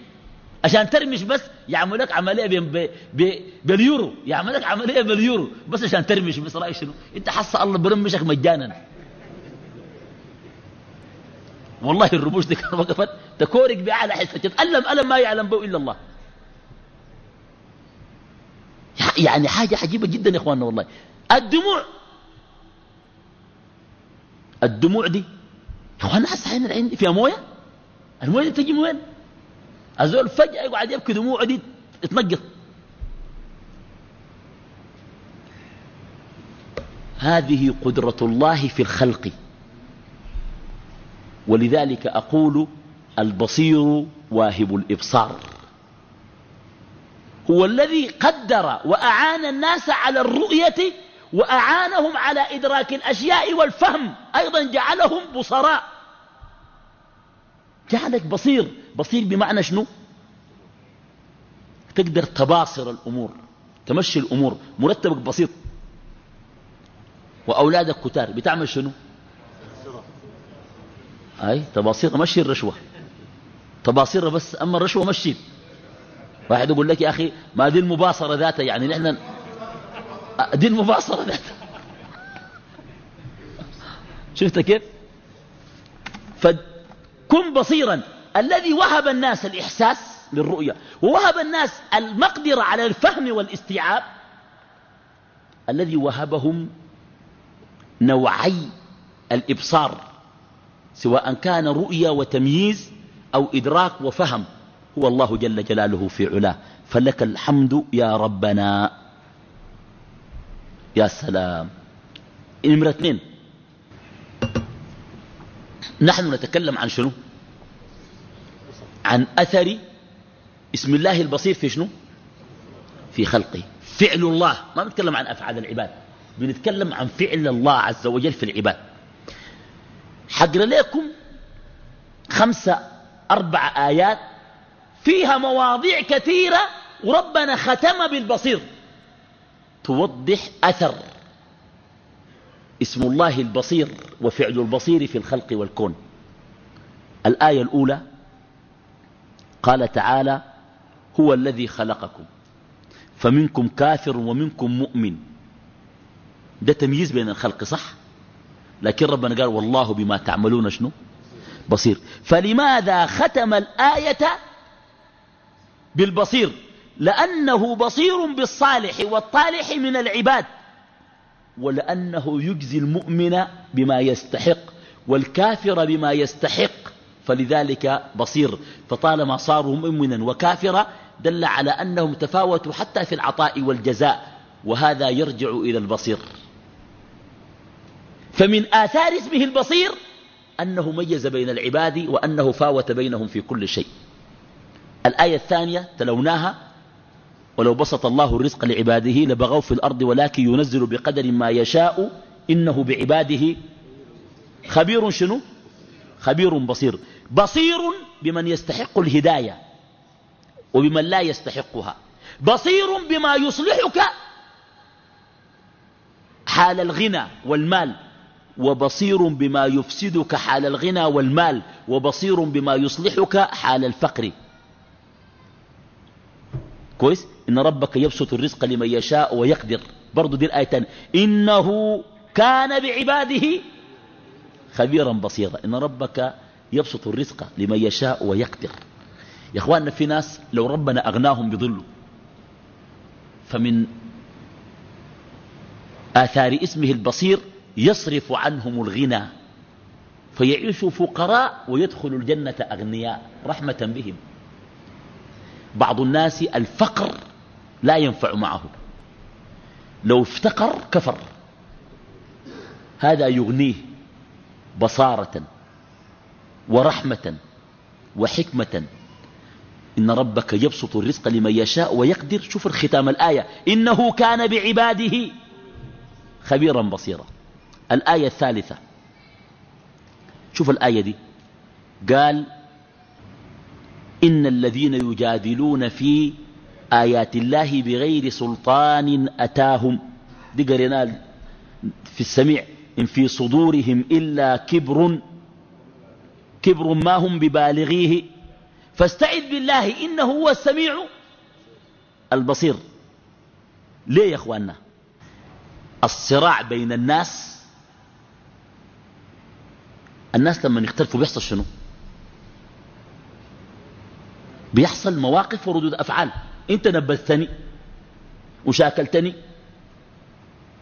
عشان ترمش بس يعمل لك عملية باليورو. يعمل لك عملية باليورو. بس عشان ترمش بس رأيك شنو؟ انت حس الله برمشك مجانا. والله الرموش دي كان وقفت. تكورك بأعلى حسة تتألم ألم ما يعلم به إلا الله. يعني حاجة عجيبة جدا يا إخواننا والله. الدموع. الدموع دي إخواننا حس العين فيها موية؟ الموية دي تجي من وين؟ الزول فجأة يقعد يبكي دموعه دي تنقط هذه قدرة الله في الخلق. ولذلك أقول البصير واهب الإبصار. هو الذي قدر وأعان الناس على الرؤية وأعانهم على إدراك الأشياء والفهم. أيضا جعلهم بصراء. جعلك بصير. بصير بمعنى شنو؟ تقدر تباصر الأمور تمشي الأمور مرتبك بسيط. وأولادك كتار بتعمل شنو؟ أي تباصير مشي الرشوة. تباصير بس أما الرشوة مشي. واحد يقول لك يا أخي ما دي المباصرة ذاتها يعني نحن دي المباصرة ذاتها شفت كيف؟ فكن بصيرا. الذي وهب الناس الإحساس للرؤية ووهب الناس المقدرة على الفهم والاستيعاب الذي وهبهم نوعي الإبصار سواء كان رؤية وتمييز أو إدراك وفهم هو الله جل جلاله في علاه. فلك الحمد يا ربنا. يا سلام. نمرة اثنين. نحن نتكلم عن شنو؟ عن أثر اسم الله البصير في شنو؟ في خلقه. فعل الله. ما نتكلم عن أفعال العباد. بنتكلم عن فعل الله عز وجل في العباد. حقر لكم خمسة أربع آيات فيها مواضيع كثيرة وربنا ختم بالبصير. توضح أثر اسم الله البصير وفعل البصير في الخلق والكون. الآية الأولى قال تعالى هو الذي خلقكم فمنكم كافر ومنكم مؤمن. ده تمييز بين الخلق صح؟ لكن ربنا قال والله بما تعملون شنو؟ بصير. فلماذا ختم الآية بالبصير؟ لأنه بصير بالصالح والطالح من العباد. ولأنه يجزي المؤمن بما يستحق والكافر بما يستحق. فلذلك بصير. فطالما صاروا مؤمنا وكافرا دل على أنهم تفاوتوا حتى في العطاء والجزاء وهذا يرجع إلى البصير. فمن آثار اسمه البصير أنه ميز بين العباد وأنه فاوت بينهم في كل شيء. الآية الثانية تلوناها ولو بسط الله الرزق لعباده لبغوا في الأرض ولكن ينزل بقدر ما يشاء إنه بعباده خبير شنو؟ خبير بصير. بصير بمن يستحق الهداية وبمن لا يستحقها. بصير بما يصلحك حال الغنى والمال وبصير بما يفسدك حال الغنى والمال وبصير بما يصلحك حال الفقر. كويس؟ إن ربك يبسط الرزق لمن يشاء ويقدر. برضو دي الآية إنه كان بعباده خبيرا بصيرا. إن ربك يبسط الرزق لمن يشاء ويقدر. يا اخواننا في ناس لو ربنا أغناهم بظله فمن آثار اسمه البصير يصرف عنهم الغنى فيعيشوا فقراء ويدخلوا الجنة أغنياء رحمة بهم. بعض الناس الفقر لا ينفع معه. لو افتقر كفر. هذا يغنيه بصارة. ورحمة وحكمة. إن ربك يبسط الرزق لمن يشاء ويقدر. شوف الختام الآية. إنه كان بعباده خبيرا بصيرا. الآية الثالثة. شوف الآية دي. قال إن الذين يجادلون في آيات الله بغير سلطان أتاهم. دي قرينا في السميع. إن في صدورهم إلا كبر كبر ما هم ببالغيه. فاستعذ بالله إنه هو السميع البصير. ليه يا أخواننا؟ الصراع بين الناس الناس لما يختلفوا بيحصل شنو؟ بيحصل مواقف وردود أفعال. أنت نبذتني وشاكلتني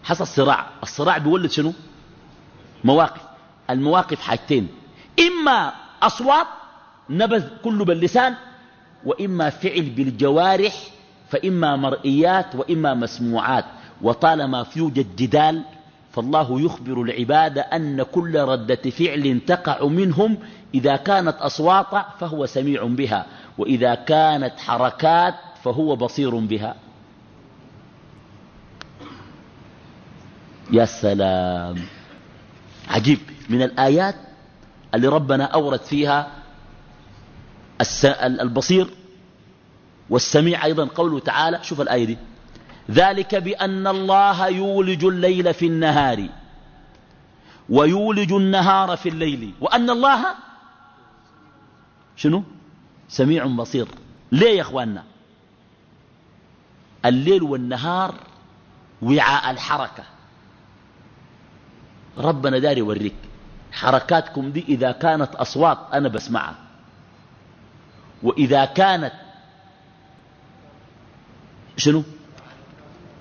حصل صراع. الصراع بيولد شنو؟ مواقف. المواقف حاجتين. إما أصوات نبذ كله باللسان وإما فعل بالجوارح فإما مرئيات وإما مسموعات. وطالما يوجد جدال فالله يخبر العباد أن كل ردة فعل تقع منهم إذا كانت أصوات فهو سميع بها وإذا كانت حركات فهو بصير بها. يا سلام. عجيب. من الآيات اللي ربنا أورد فيها البصير والسميع أيضا. قوله تعالى شوف الآية دي. ذلك بأن الله يولج الليل في النهار ويولج النهار في الليل. وأن الله شنو؟ سميع بصير. ليه يا أخواننا؟ الليل والنهار وعاء الحركة. ربنا داري يوريك. حركاتكم دي إذا كانت أصوات أنا بسمعها. وإذا كانت شنو؟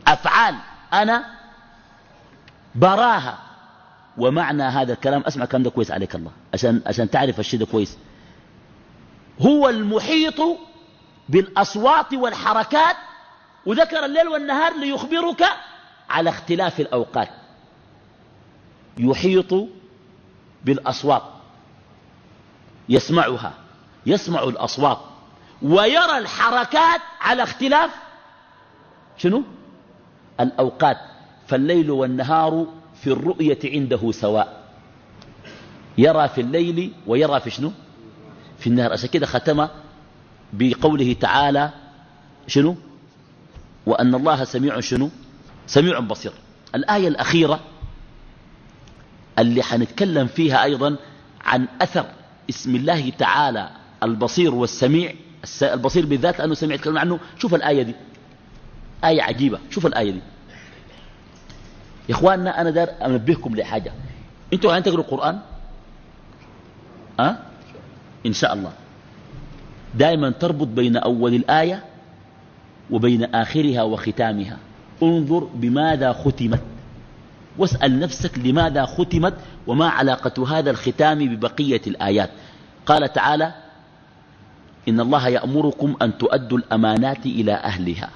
أفعال أنا براها. ومعنى هذا الكلام أسمع كلام ده كويس عليك الله عشان, عشان تعرف الشيء ده كويس. هو المحيط بالأصوات والحركات وذكر الليل والنهار ليخبرك على اختلاف الأوقات. يحيط بالأصوات. يسمعها يسمع الأصوات. ويرى الحركات على اختلاف شنو؟ الأوقات. فالليل والنهار في الرؤية عنده سواء. يرى في الليل ويرى في شنو؟ في النهار. عشان كده ختم بقوله تعالى شنو؟ وأن الله سميع شنو؟ سميع بصير. الآية الأخيرة اللي حنتكلم فيها أيضا عن أثر اسم الله تعالى البصير والسميع البصير بالذات لأنه سميع يتكلم عنه. شوف الآية دي. آية عجيبة. شوف الآية دي. يا إخواننا أنا دار أنبهكم لحاجة. أنتوا عين تقروا القرآن؟ أه؟ إن شاء الله. دائما تربط بين أول الآية وبين آخرها وختامها. انظر بماذا ختمت. واسأل نفسك لماذا ختمت وما علاقة هذا الختام ببقية الآيات. قال تعالى إن الله يأمركم أن تؤدوا الأمانات إلى أهلها.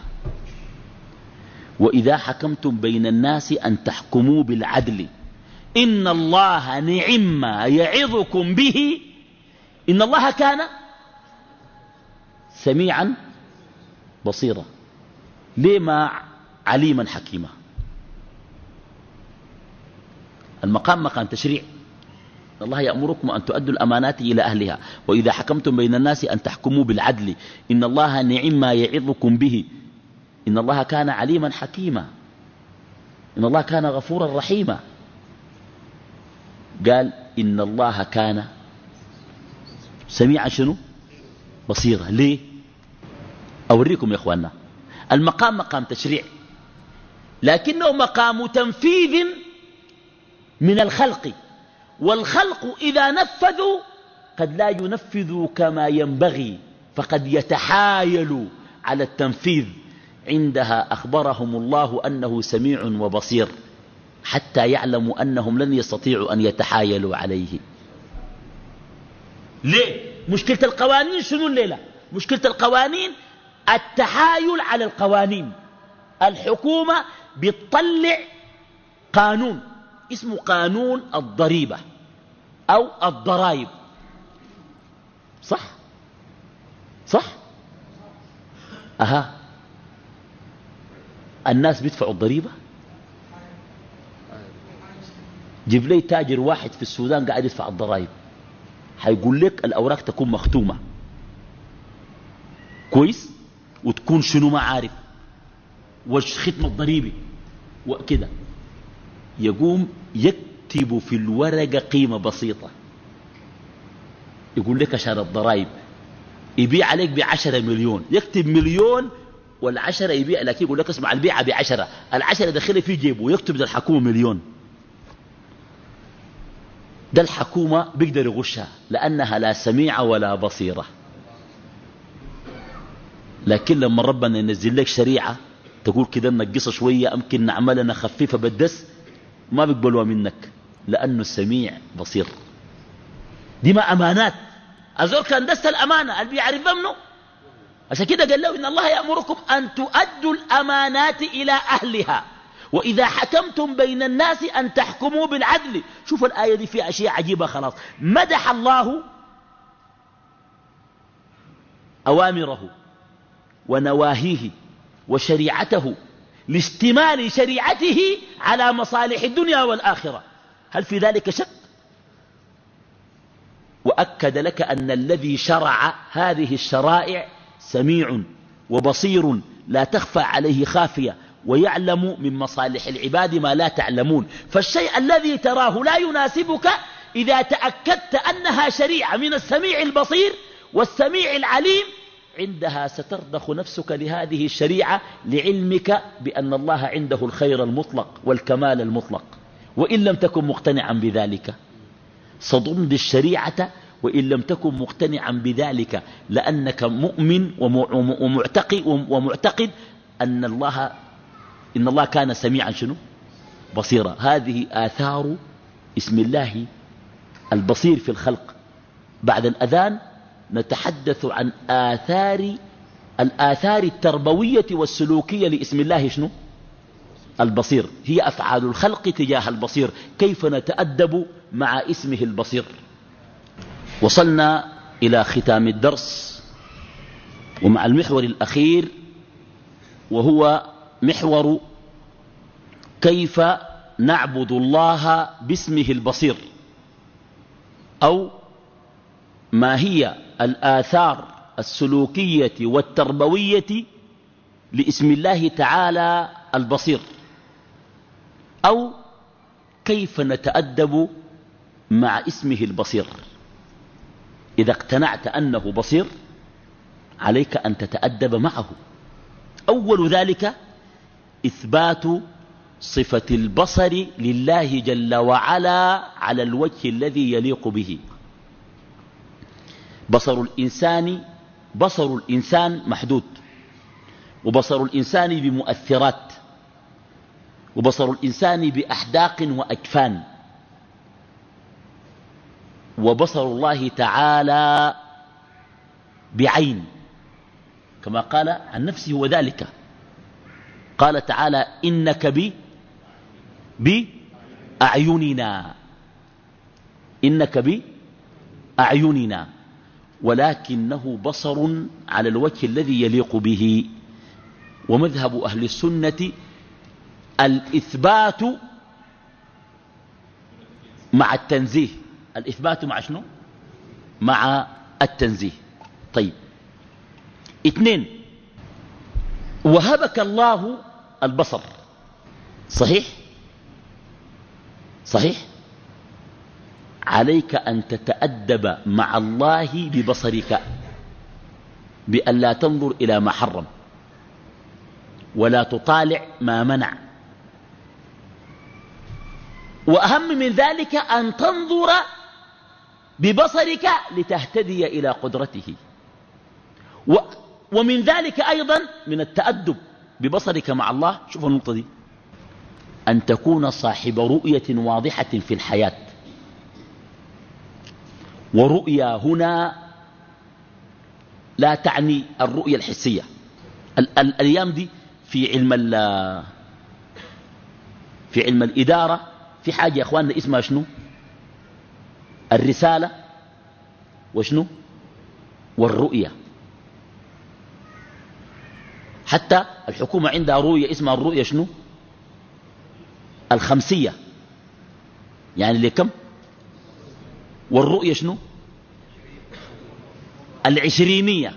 وإذا حكمتم بين الناس أن تحكموا بالعدل. إن الله نعم يعظكم به. إن الله كان سميعا بصيرا. لما عليما حكيما؟ المقام مقام تشريع. الله يأمركم أن تؤدوا الأمانات إلى أهلها وإذا حكمتم بين الناس أن تحكموا بالعدل. إن الله نعم ما يعظكم به. إن الله كان عليما حكيما. إن الله كان غفورا رحيما. قال إن الله كان سميعا شنو؟ بصيرا. ليه؟ أوريكم يا إخواننا. المقام مقام تشريع. لكنه مقام تنفيذ من الخلق. والخلق إذا نفذوا قد لا ينفذوا كما ينبغي فقد يتحايلوا على التنفيذ. عندها أخبرهم الله أنه سميع وبصير حتى يعلموا أنهم لن يستطيعوا أن يتحايلوا عليه. ليه؟ مشكلة القوانين شنو الليلة؟ مشكلة القوانين التحايل على القوانين. الحكومة بتطلع قانون. اسمه قانون الضريبة أو الضرائب. صح؟ صح؟ أها. الناس بيدفعوا الضريبة؟ جيب لي تاجر واحد في السودان قاعد يدفع الضرائب. حيقول لك الأوراق تكون مختومة. كويس؟ وتكون شنو ما عارف. والختم الضريبي وكده. يقوم يكتب في الورقة قيمة بسيطة. يقول لك عشان الضرائب. يبيع عليك بعشرة مليون. يكتب مليون والعشرة يبيع لك يقول لك اسمع البيعة بعشرة. العشرة دخلها في جيبه. ويكتب للحكومة مليون. ده الحكومة بيقدر يغشها لأنها لا سميعة ولا بصيرة. لكن لما ربنا ينزل لك شريعة تقول كده نقصها شوية أمكن نعملها نخففها بالدس ما بيقبلوها منك لأنه السميع بصير. دي ما أمانات. أزور كان دست الأمانة اللي بيعرف منه عشان كده قال له إن الله يأمركم أن تؤدوا الأمانات إلى أهلها. وإذا حكمتم بين الناس أن تحكموا بالعدل. شوف الآية دي فيها أشياء عجيبة خلاص. مدح الله أوامره ونواهيه وشريعته لاشتمال شريعته على مصالح الدنيا والآخرة. هل في ذلك شك؟ وأكد لك أن الذي شرع هذه الشرائع سميع وبصير لا تخفى عليه خافية ويعلم من مصالح العباد ما لا تعلمون. فالشيء الذي تراه لا يناسبك إذا تأكدت أنها شريعة من السميع البصير والسميع العليم عندها سترضخ نفسك لهذه الشريعة لعلمك بأن الله عنده الخير المطلق والكمال المطلق. وإن لم تكن مقتنعا بذلك ستمضي الشريعة وإن لم تكن مقتنعا بذلك لأنك مؤمن ومعتقد, ومعتقد أن الله إن الله كان سميعا شنو؟ بصيرا. هذه آثار اسم الله البصير في الخلق. بعد الأذان نتحدث عن آثار الآثار التربوية والسلوكية لاسم الله شنو؟ البصير. هي أفعال الخلق تجاه البصير. كيف نتأدب مع اسمه البصير؟ وصلنا إلى ختام الدرس. ومع المحور الأخير وهو محور كيف نعبد الله باسمه البصير. أو ما هي الآثار السلوكية والتربوية لاسم الله تعالى البصير؟ أو كيف نتأدب مع اسمه البصير؟ إذا اقتنعت أنه بصير عليك أن تتأدب معه. أول ذلك إثبات صفة البصر لله جل وعلا على الوجه الذي يليق به. بصر الإنسان بصر الإنسان محدود. وبصر الإنسان بمؤثرات. وبصر الإنسان بأحداق وأكفان. وبصر الله تعالى بعين. كما قال عن نفسه وذلك. قال تعالى إنك بي بأعيننا إنك بأعيننا ولكنه بصر على الوجه الذي يليق به. ومذهب أهل السنة الإثبات مع التنزيه. الإثبات مع شنو؟ مع التنزيه. طيب. اثنين. وهبك الله البصر. صحيح؟ صحيح؟ عليك أن تتأدب مع الله ببصرك بأن لا تنظر إلى ما حرم ولا تطالع ما منع. وأهم من ذلك أن تنظر ببصرك لتهتدي إلى قدرته. و ومن ذلك أيضا من التأدب ببصرك مع الله. شوف النقطة دي. أن تكون صاحب رؤية واضحة في الحياة. ورؤيا هنا لا تعني الرؤية الحسية. ال ال الأيام دي في علم في علم الإدارة في حاجة يا أخواننا اسمها شنو؟ الرسالة. وشنو؟ والرؤية. حتى الحكومة عندها رؤية اسمها الرؤية شنو؟ الخمسية. يعني لكم؟ والرؤية شنو؟ العشرينية.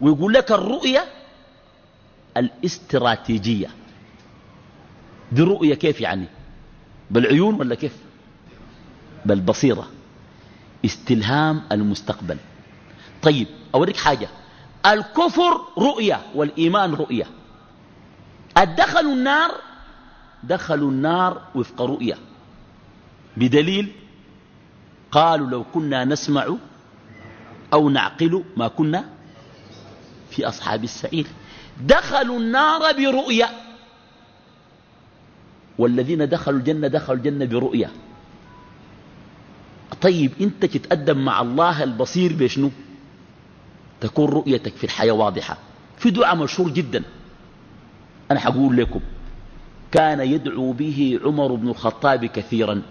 ويقول لك الرؤية الاستراتيجية. دي رؤية كيف يعني؟ بالعيون ولا كيف؟ بالبصيرة. استلهام المستقبل. طيب أوريك حاجة. الكفر رؤية والإيمان رؤية. الدخلوا النار دخلوا النار وفق رؤية. بدليل قالوا لو كنا نسمع أو نعقل ما كنا في أصحاب السعير. دخلوا النار برؤية. والذين دخلوا الجنة دخلوا الجنة برؤية. طيب أنت تتأدب مع الله البصير بشنو؟ تكون رؤيتك في الحياة واضحة. في دعاء مشهور جدا. أنا حقول لكم كان يدعو به عمر بن الخطاب كثيرا.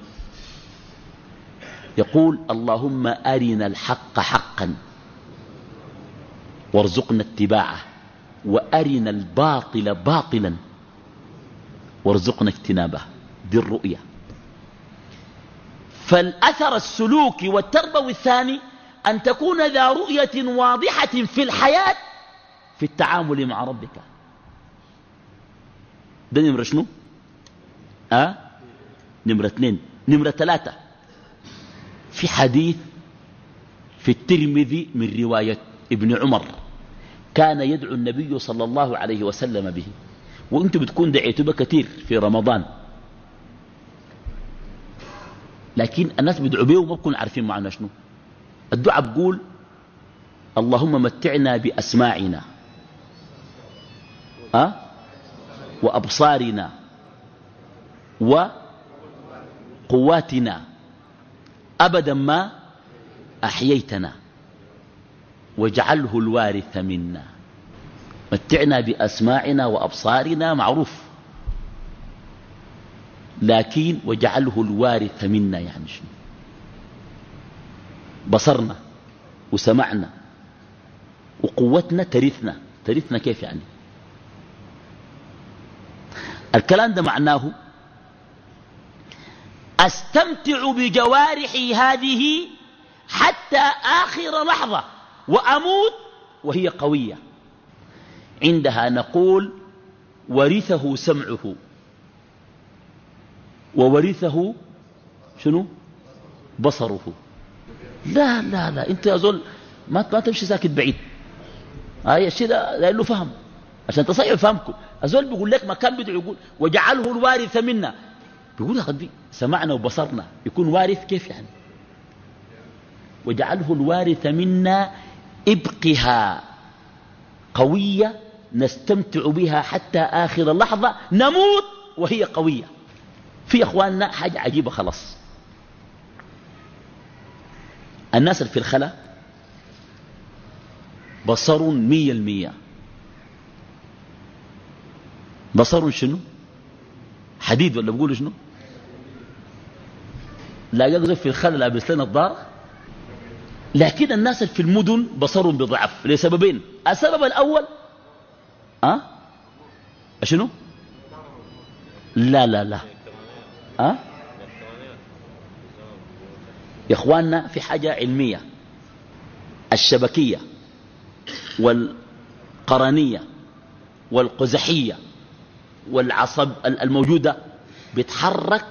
يقول اللهم أرنا الحق حقا وارزقنا اتباعه وأرنا الباطل باطلا وارزقنا اجتنابه دي الرؤية. فالأثر السلوكي والتربوي الثاني أن تكون ذا رؤية واضحة في الحياة في التعامل مع ربك. ده نمرة شنو؟ أه؟ نمرة اثنين. نمرة ثلاثة. في حديث في الترمذي من رواية ابن عمر. كان يدعو النبي صلى الله عليه وسلم به. وانت بتكون دعيت به كثير في رمضان. لكن الناس بيدعوا به وما بكون عارفين معنى شنو. الدعاء بقول اللهم متعنا بأسماعنا. أه؟ وأبصارنا. وقواتنا. أبدا ما أحييتنا واجعله الوارث منا. متعنا بأسماعنا وأبصارنا معروف. لكن وجعله الوارث منا يعني شنو؟ بصرنا وسمعنا وقوتنا ترثنا. ترثنا كيف يعني؟ الكلام ده معناه أستمتع بجوارحي هذه حتى آخر لحظة وأموت وهي قوية. عندها نقول ورثه سمعه. وورثه شنو؟ بصره. لا لا لا أنت يا زول ما ما تمشي ساكت بعيد. هاي الشيء ده لأنه فهم. عشان تصير فهمكم. الزول بيقول لك ما كان بدعو يقول وجعله الوارث منا. بيقول يا خدي سمعنا وبصرنا يكون وارث كيف يعني؟ وجعله الوارث منا إبقها قوية نستمتع بها حتى آخر لحظة نموت وهي قوية. في أخواننا حاجة عجيبة خلاص. الناس اللي في الخلا بصر مية المية. بصر شنو؟ حديد ولا بقولوا شنو؟ لا يقذف في الخلا لابس لنا الضار. لكن الناس في المدن بصرهم بضعف. لسببين السبب الأول أه؟ شنو لا لا لا. أه؟ يا إخواننا في حاجة علمية. الشبكية والقرنية والقزحية والعصب الموجودة بتحرك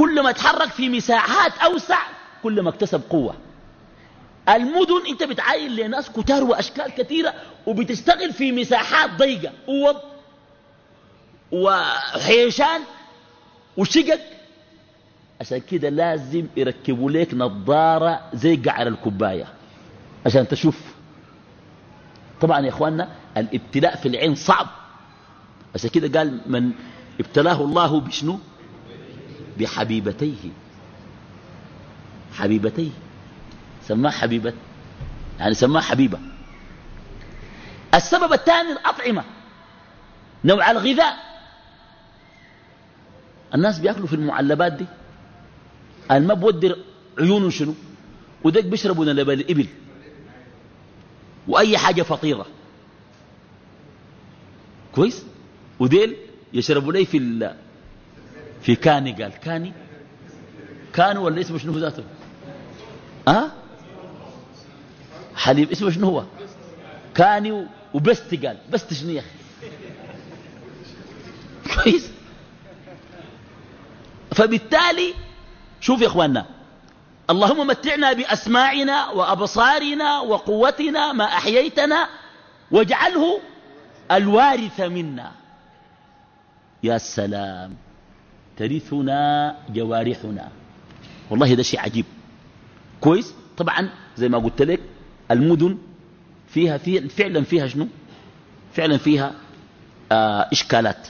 كل ما تحرك في مساحات أوسع كل ما اكتسب قوة. المدن انت بتعاين لناس كتار وأشكال كثيرة وبتشتغل في مساحات ضيقة أوض وحيشان وشقق. عشان كده لازم يركبوا لك نظارة زي قعر الكوباية عشان تشوف. طبعا يا إخواننا الابتلاء في العين صعب. عشان كده قال من ابتلاه الله بشنو؟ بحبيبتيه. حبيبتيه. سماه حبيبة. يعني سماه حبيبة. السبب الثاني الأطعمة. نوع الغذاء. الناس بيأكلوا في المعلبات دي. ما بودر عيونه شنو. وديك بيشربوا لبن الإبل. وأي حاجة فطيرة. كويس؟ وديل يشربوا لي في في كاني قال كاني؟ كانوا ولا اسمه شنو ذاته؟ ها؟ حليب اسمه شنو هو؟ كاني وبست قال بست شنو يا أخي؟ كويس. فبالتالي شوف يا إخواننا اللهم متعنا بأسماعنا وأبصارنا وقوتنا ما أحييتنا واجعله الوارث منا. يا سلام. ترثنا جوارحنا. والله ده شيء عجيب. كويس؟ طبعا زي ما قلت لك المدن فيها في فعلا فيها شنو؟ فعلا فيها آه إشكالات.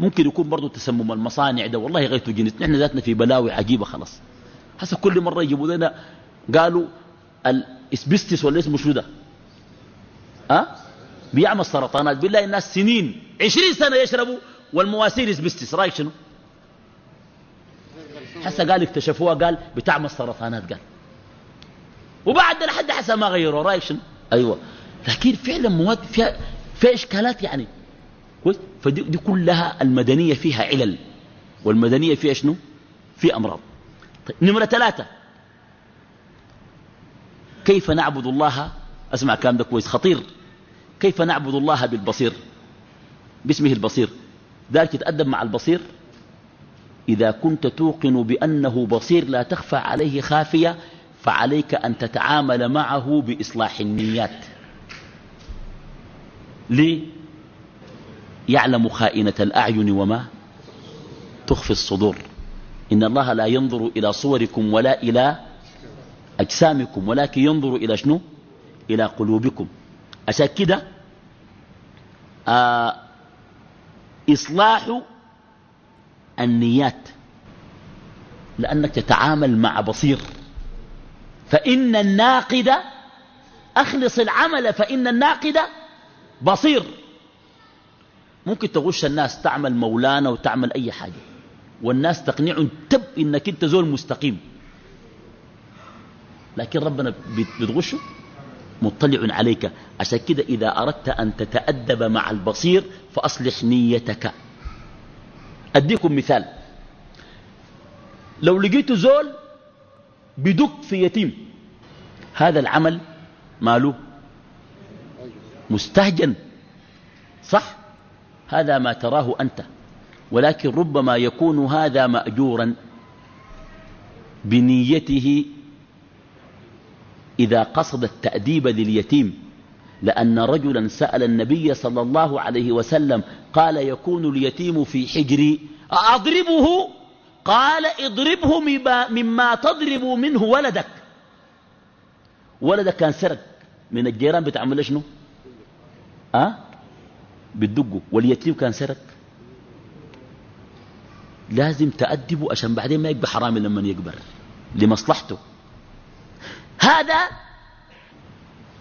ممكن يكون برضو تسمم المصانع ده والله غيرتوا جنس. نحن ذاتنا في بلاوي عجيبة خلاص. حسب كل مرة يجيبوا لنا قالوا الإسبستس ولا اسمه شو ده؟ أه؟ بيعمل سرطانات. بالله الناس سنين عشرين سنة يشربوا والمواسير إسبستس. رأيك شنو؟ حسا قال اكتشفوها قال بتعمل سرطانات قال. وبعد لحد حسا ما غيروا رأيك أيوه. لكن فعلا مواد فيها فيها إشكالات يعني. كويس فدي دي كلها المدنية فيها علل والمدنية فيها شنو؟ في أمراض. طيب نمرة ثلاثة. كيف نعبد الله؟ أسمع كلام ده كويس خطير. كيف نعبد الله بالبصير؟ باسمه البصير. ذلك يتأدب مع البصير. إذا كنت توقن بأنه بصير لا تخفى عليه خافية فعليك أن تتعامل معه بإصلاح النيات. ليه؟ يعلم خائنة الأعين وما تخفي الصدور. إن الله لا ينظر إلى صوركم ولا إلى أجسامكم ولكن ينظر إلى شنو؟ إلى قلوبكم. عشان آه إصلاح النيات لأنك تتعامل مع بصير. فإن الناقد أخلص العمل فإن الناقد بصير. ممكن تغش الناس تعمل مولانا وتعمل أي حاجة والناس تقنعهم تب إنك أنت زول مستقيم. لكن ربنا بتغشه مطلع عليك. عشان كده إذا أردت أن تتأدب مع البصير فأصلح نيتك. أديكم مثال. لو لقيت زول بدق في يتيم هذا العمل ماله؟ مستهجن. صح؟ هذا ما تراه أنت. ولكن ربما يكون هذا مأجورا بنيته إذا قصد التأديب لليتيم. لأن رجلا سأل النبي صلى الله عليه وسلم قال يكون اليتيم في حجري؟ أضربه؟ قال اضربه مما تضرب منه ولدك. ولدك كان سرق من الجيران بتعمل شنو؟ أه؟ بتدقه واليتيم كان سرق. لازم تأدبه عشان بعدين ما يكبر حرامي لما يكبر لمصلحته. هذا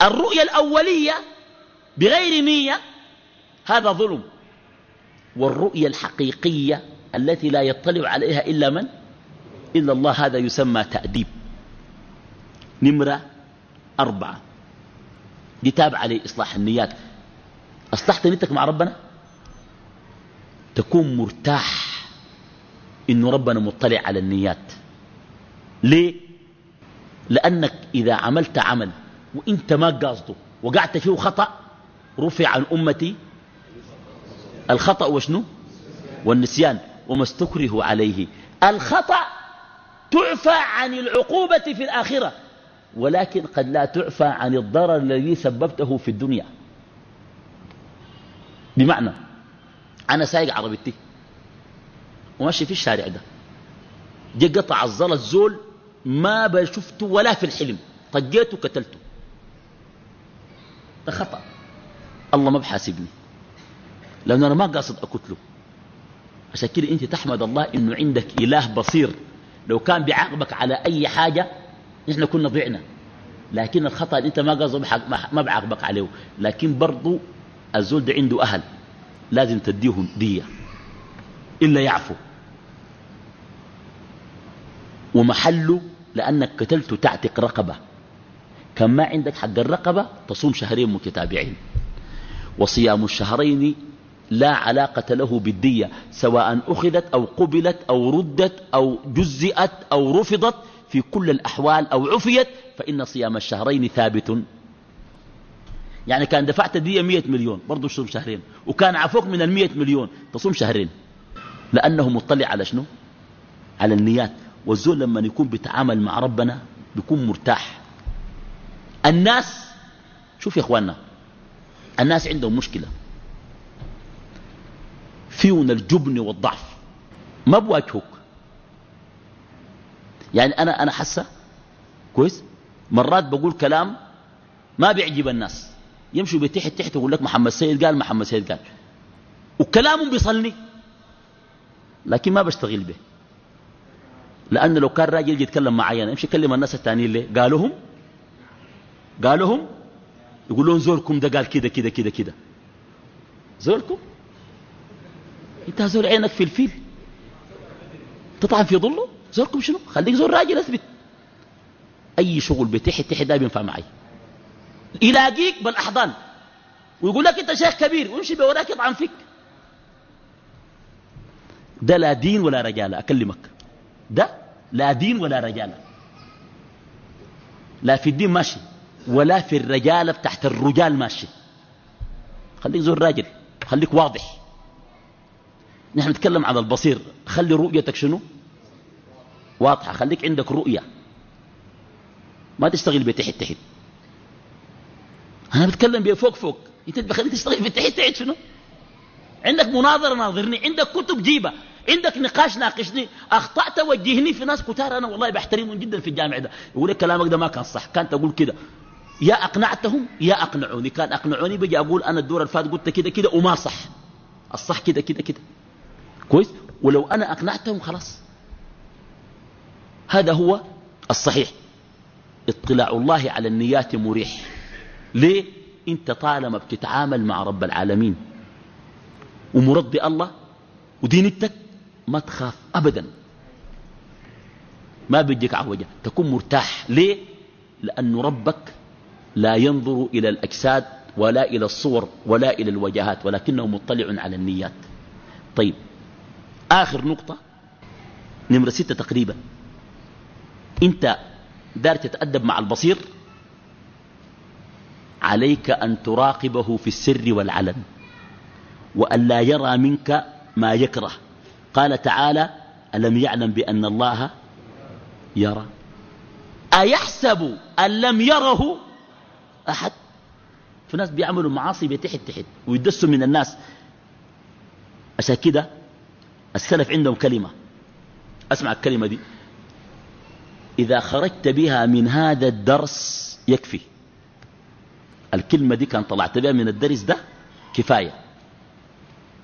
الرؤية الأولية بغير نية هذا ظلم. والرؤية الحقيقية التي لا يطلع عليها إلا من؟ إلا الله هذا يسمى تأديب. نمرة أربعة. دي تابعة لإصلاح النيات. أصلحت نيتك مع ربنا؟ تكون مرتاح إنه ربنا مطلع على النيات. ليه؟ لأنك إذا عملت عمل وإنت ما قاصده. وقعت فيه خطأ رفع عن أمتي. الخطأ وشنو؟ والنسيان. وما استكره عليه. الخطأ تعفى عن العقوبة في الآخرة. ولكن قد لا تعفى عن الضرر الذي سببته في الدنيا. بمعنى أنا سايق عربيتي. وماشي في الشارع ده. جا قطع الزلط الزول ما بشفته ولا في الحلم. طجيته قتلته ده خطأ. الله ما بحاسبني. لأنه أنا ما قاصد أقتله عشان كده أنت تحمد الله إنه عندك إله بصير. لو كان بيعاقبك على أي حاجة نحن كنا ضعنا. لكن الخطأ أنت ما قاصد ما بعاقبك عليه. لكن برضو الزول ده عنده أهل. لازم تديهم دية. إلا يعفو. ومحله لأنك قتلت تعتق رقبة. كان ما عندك حق الرقبة تصوم شهرين متتابعين. وصيام الشهرين لا علاقة له بالدية سواء أخذت أو قبلت أو ردت أو جزئت أو رفضت في كل الأحوال أو عفيت فإن صيام الشهرين ثابت. يعني كان دفعت دية مية مليون برضو تصوم شهرين وكان عفوك من المية مليون تصوم شهرين. لأنه مطلع على شنو؟ على النيات. والزول لما يكون بيتعامل مع ربنا بيكون مرتاح. الناس شوف يا إخواننا الناس عندهم مشكلة. فيون الجبن والضعف. ما بواجهك يعني أنا أنا حاسة؟ كويس؟ مرات بقول كلام ما بيعجب الناس. يمشوا بتحت تحت يقول لك محمد سيد قال محمد سيد قال. وكلامهم بيصلني. لكن ما بشتغل به. لأنه لو كان راجل يتكلم معي أنا يمشي يكلم الناس الثانيين ليه قالوهم قالوهم يقول لهم زوركم ده قال كده كده كده كده. زوركم؟ انت زور عينك في الفيل. تطعن في ظله؟ زوركم شنو؟ خليك زور راجل اثبت أي شغل بتحت تحت ده بينفع معي. يلاقيك بالأحضان. ويقول لك أنت شيخ كبير ويمشي بوراك يطعن فيك. ده لا دين ولا رجالة أكلمك. ده لا دين ولا رجالة. لا في الدين ماشي. ولا في الرجاله تحت الرجال ماشي. خليك زور راجل خليك واضح. نحن نتكلم عن البصير. خلي رؤيتك شنو؟ واضحة. خليك عندك رؤية. ما تشتغل بتحت تحت. أنا بتكلم بفوق فوق أنت بخليك تشتغل بتحت تحت شنو؟ عندك مناظرة ناظرني عندك كتب جيبة عندك نقاش ناقشني. أخطأت وجهني في ناس كتار. أنا والله بحترمهم جدا في الجامع ده. يقول لك كلامك ده ما كان صح. كان تقول كده. يا أقنعتهم يا أقنعوني. كان أقنعوني بجي أقول أنا الدور الفات قلت كده كده وما صح. الصح كده كده كده. كويس؟ ولو أنا أقنعتهم خلاص. هذا هو الصحيح. اطلاع الله على النيات مريح. ليه؟ أنت طالما بتتعامل مع رب العالمين ومرضي الله ودينتك ما تخاف أبدا. ما بيجيك عوجة تكون مرتاح. ليه؟ لأن ربك لا ينظر إلى الأجساد ولا إلى الصور ولا إلى الوجهات ولكنه مطلع على النيات. طيب آخر نقطة نمرة ستة تقريبا. أنت دار تتأدب مع البصير؟ عليك أن تراقبه في السر والعلن وأن لا يرى منك ما يكره. قال تعالى ألم يعلم بأن الله يرى؟ أيحسب أن لم يره أحد. في ناس بيعملوا معاصي بتحت تحت ويدسوا من الناس. عشان كده السلف عندهم كلمة. أسمع الكلمة دي. إذا خرجت بها من هذا الدرس يكفي. الكلمة دي كان طلعت بها من الدرس ده كفاية.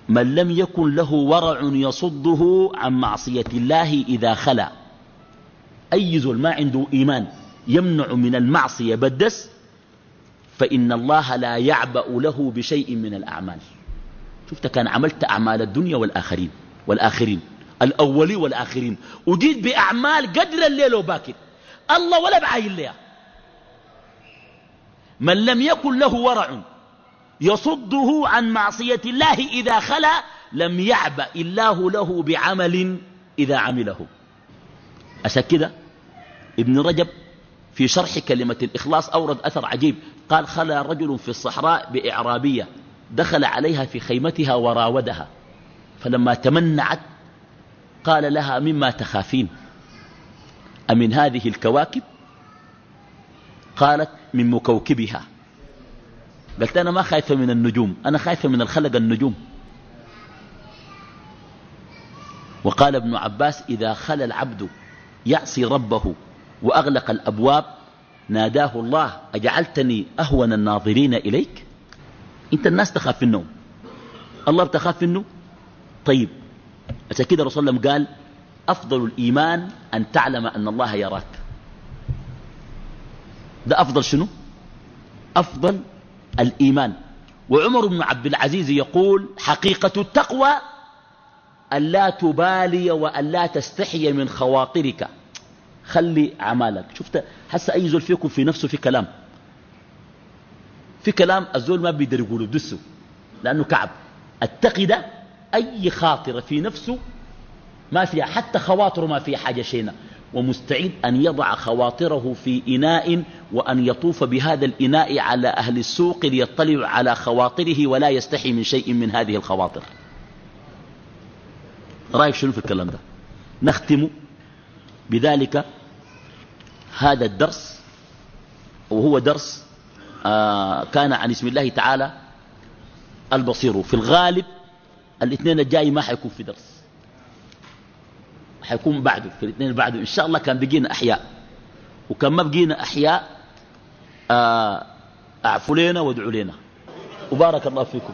من لم يكن له ورع يصده عن معصية الله إذا خلا. أي زول ما عنده إيمان يمنع من المعصية بدس فإن الله لا يعبأ له بشيء من الأعمال. شفت كان عملت أعمال الدنيا والآخرين والآخرين الأولي والآخرين. وجيت بأعمال قدر الليل وباكر. الله ولا بعاين ليها من لم يكن له ورع يصده عن معصية الله إذا خلا لم يعبأ الله له بعمل إذا عمله. عشان كده؟ ابن رجب في شرح كلمة الإخلاص أورد أثر عجيب. قال خلا رجل في الصحراء بإعرابية دخل عليها في خيمتها وراودها فلما تمنعت قال لها مما تخافين أمن هذه الكواكب؟ قالت من مكوكبها. قلت أنا ما خايفة من النجوم أنا خايفة من الخلق النجوم. وقال ابن عباس إذا خلى العبد يعصي ربه وأغلق الأبواب ناداه الله أجعلتني أهون الناظرين إليك؟ أنت الناس تخاف النوم الله بتخاف منه؟ طيب عشان كده الرسول الله قال أفضل الإيمان أن تعلم أن الله يراك. ده أفضل شنو؟ أفضل الإيمان. وعمر بن عبد العزيز يقول حقيقة التقوى أن لا تبالي وأن لا تستحي من خواطرك. خلي عمالك. شفت؟ حس أي زول فيكم في نفسه في كلام. في كلام الزول ما بيقدر يقوله دسه. لأنه كعب. التقي أي خاطرة في نفسه ما فيها حتى خواطره ما فيها حاجة شينة. ومستعد أن يضع خواطره في إناء وأن يطوف بهذا الإناء على أهل السوق ليطلع على خواطره ولا يستحي من شيء من هذه الخواطر. رأيك شنو في الكلام ده؟ نختم بذلك هذا الدرس وهو درس آه كان عن اسم الله تعالى البصير. في الغالب الاثنين الجاي ما حيكون في درس. حيكون بعده في الاثنين اللي بعده. إن شاء الله كان بقينا أحياء. وكان ما بقينا أحياء آه، أعفوا لنا وادعوا لنا. وبارك الله فيكم.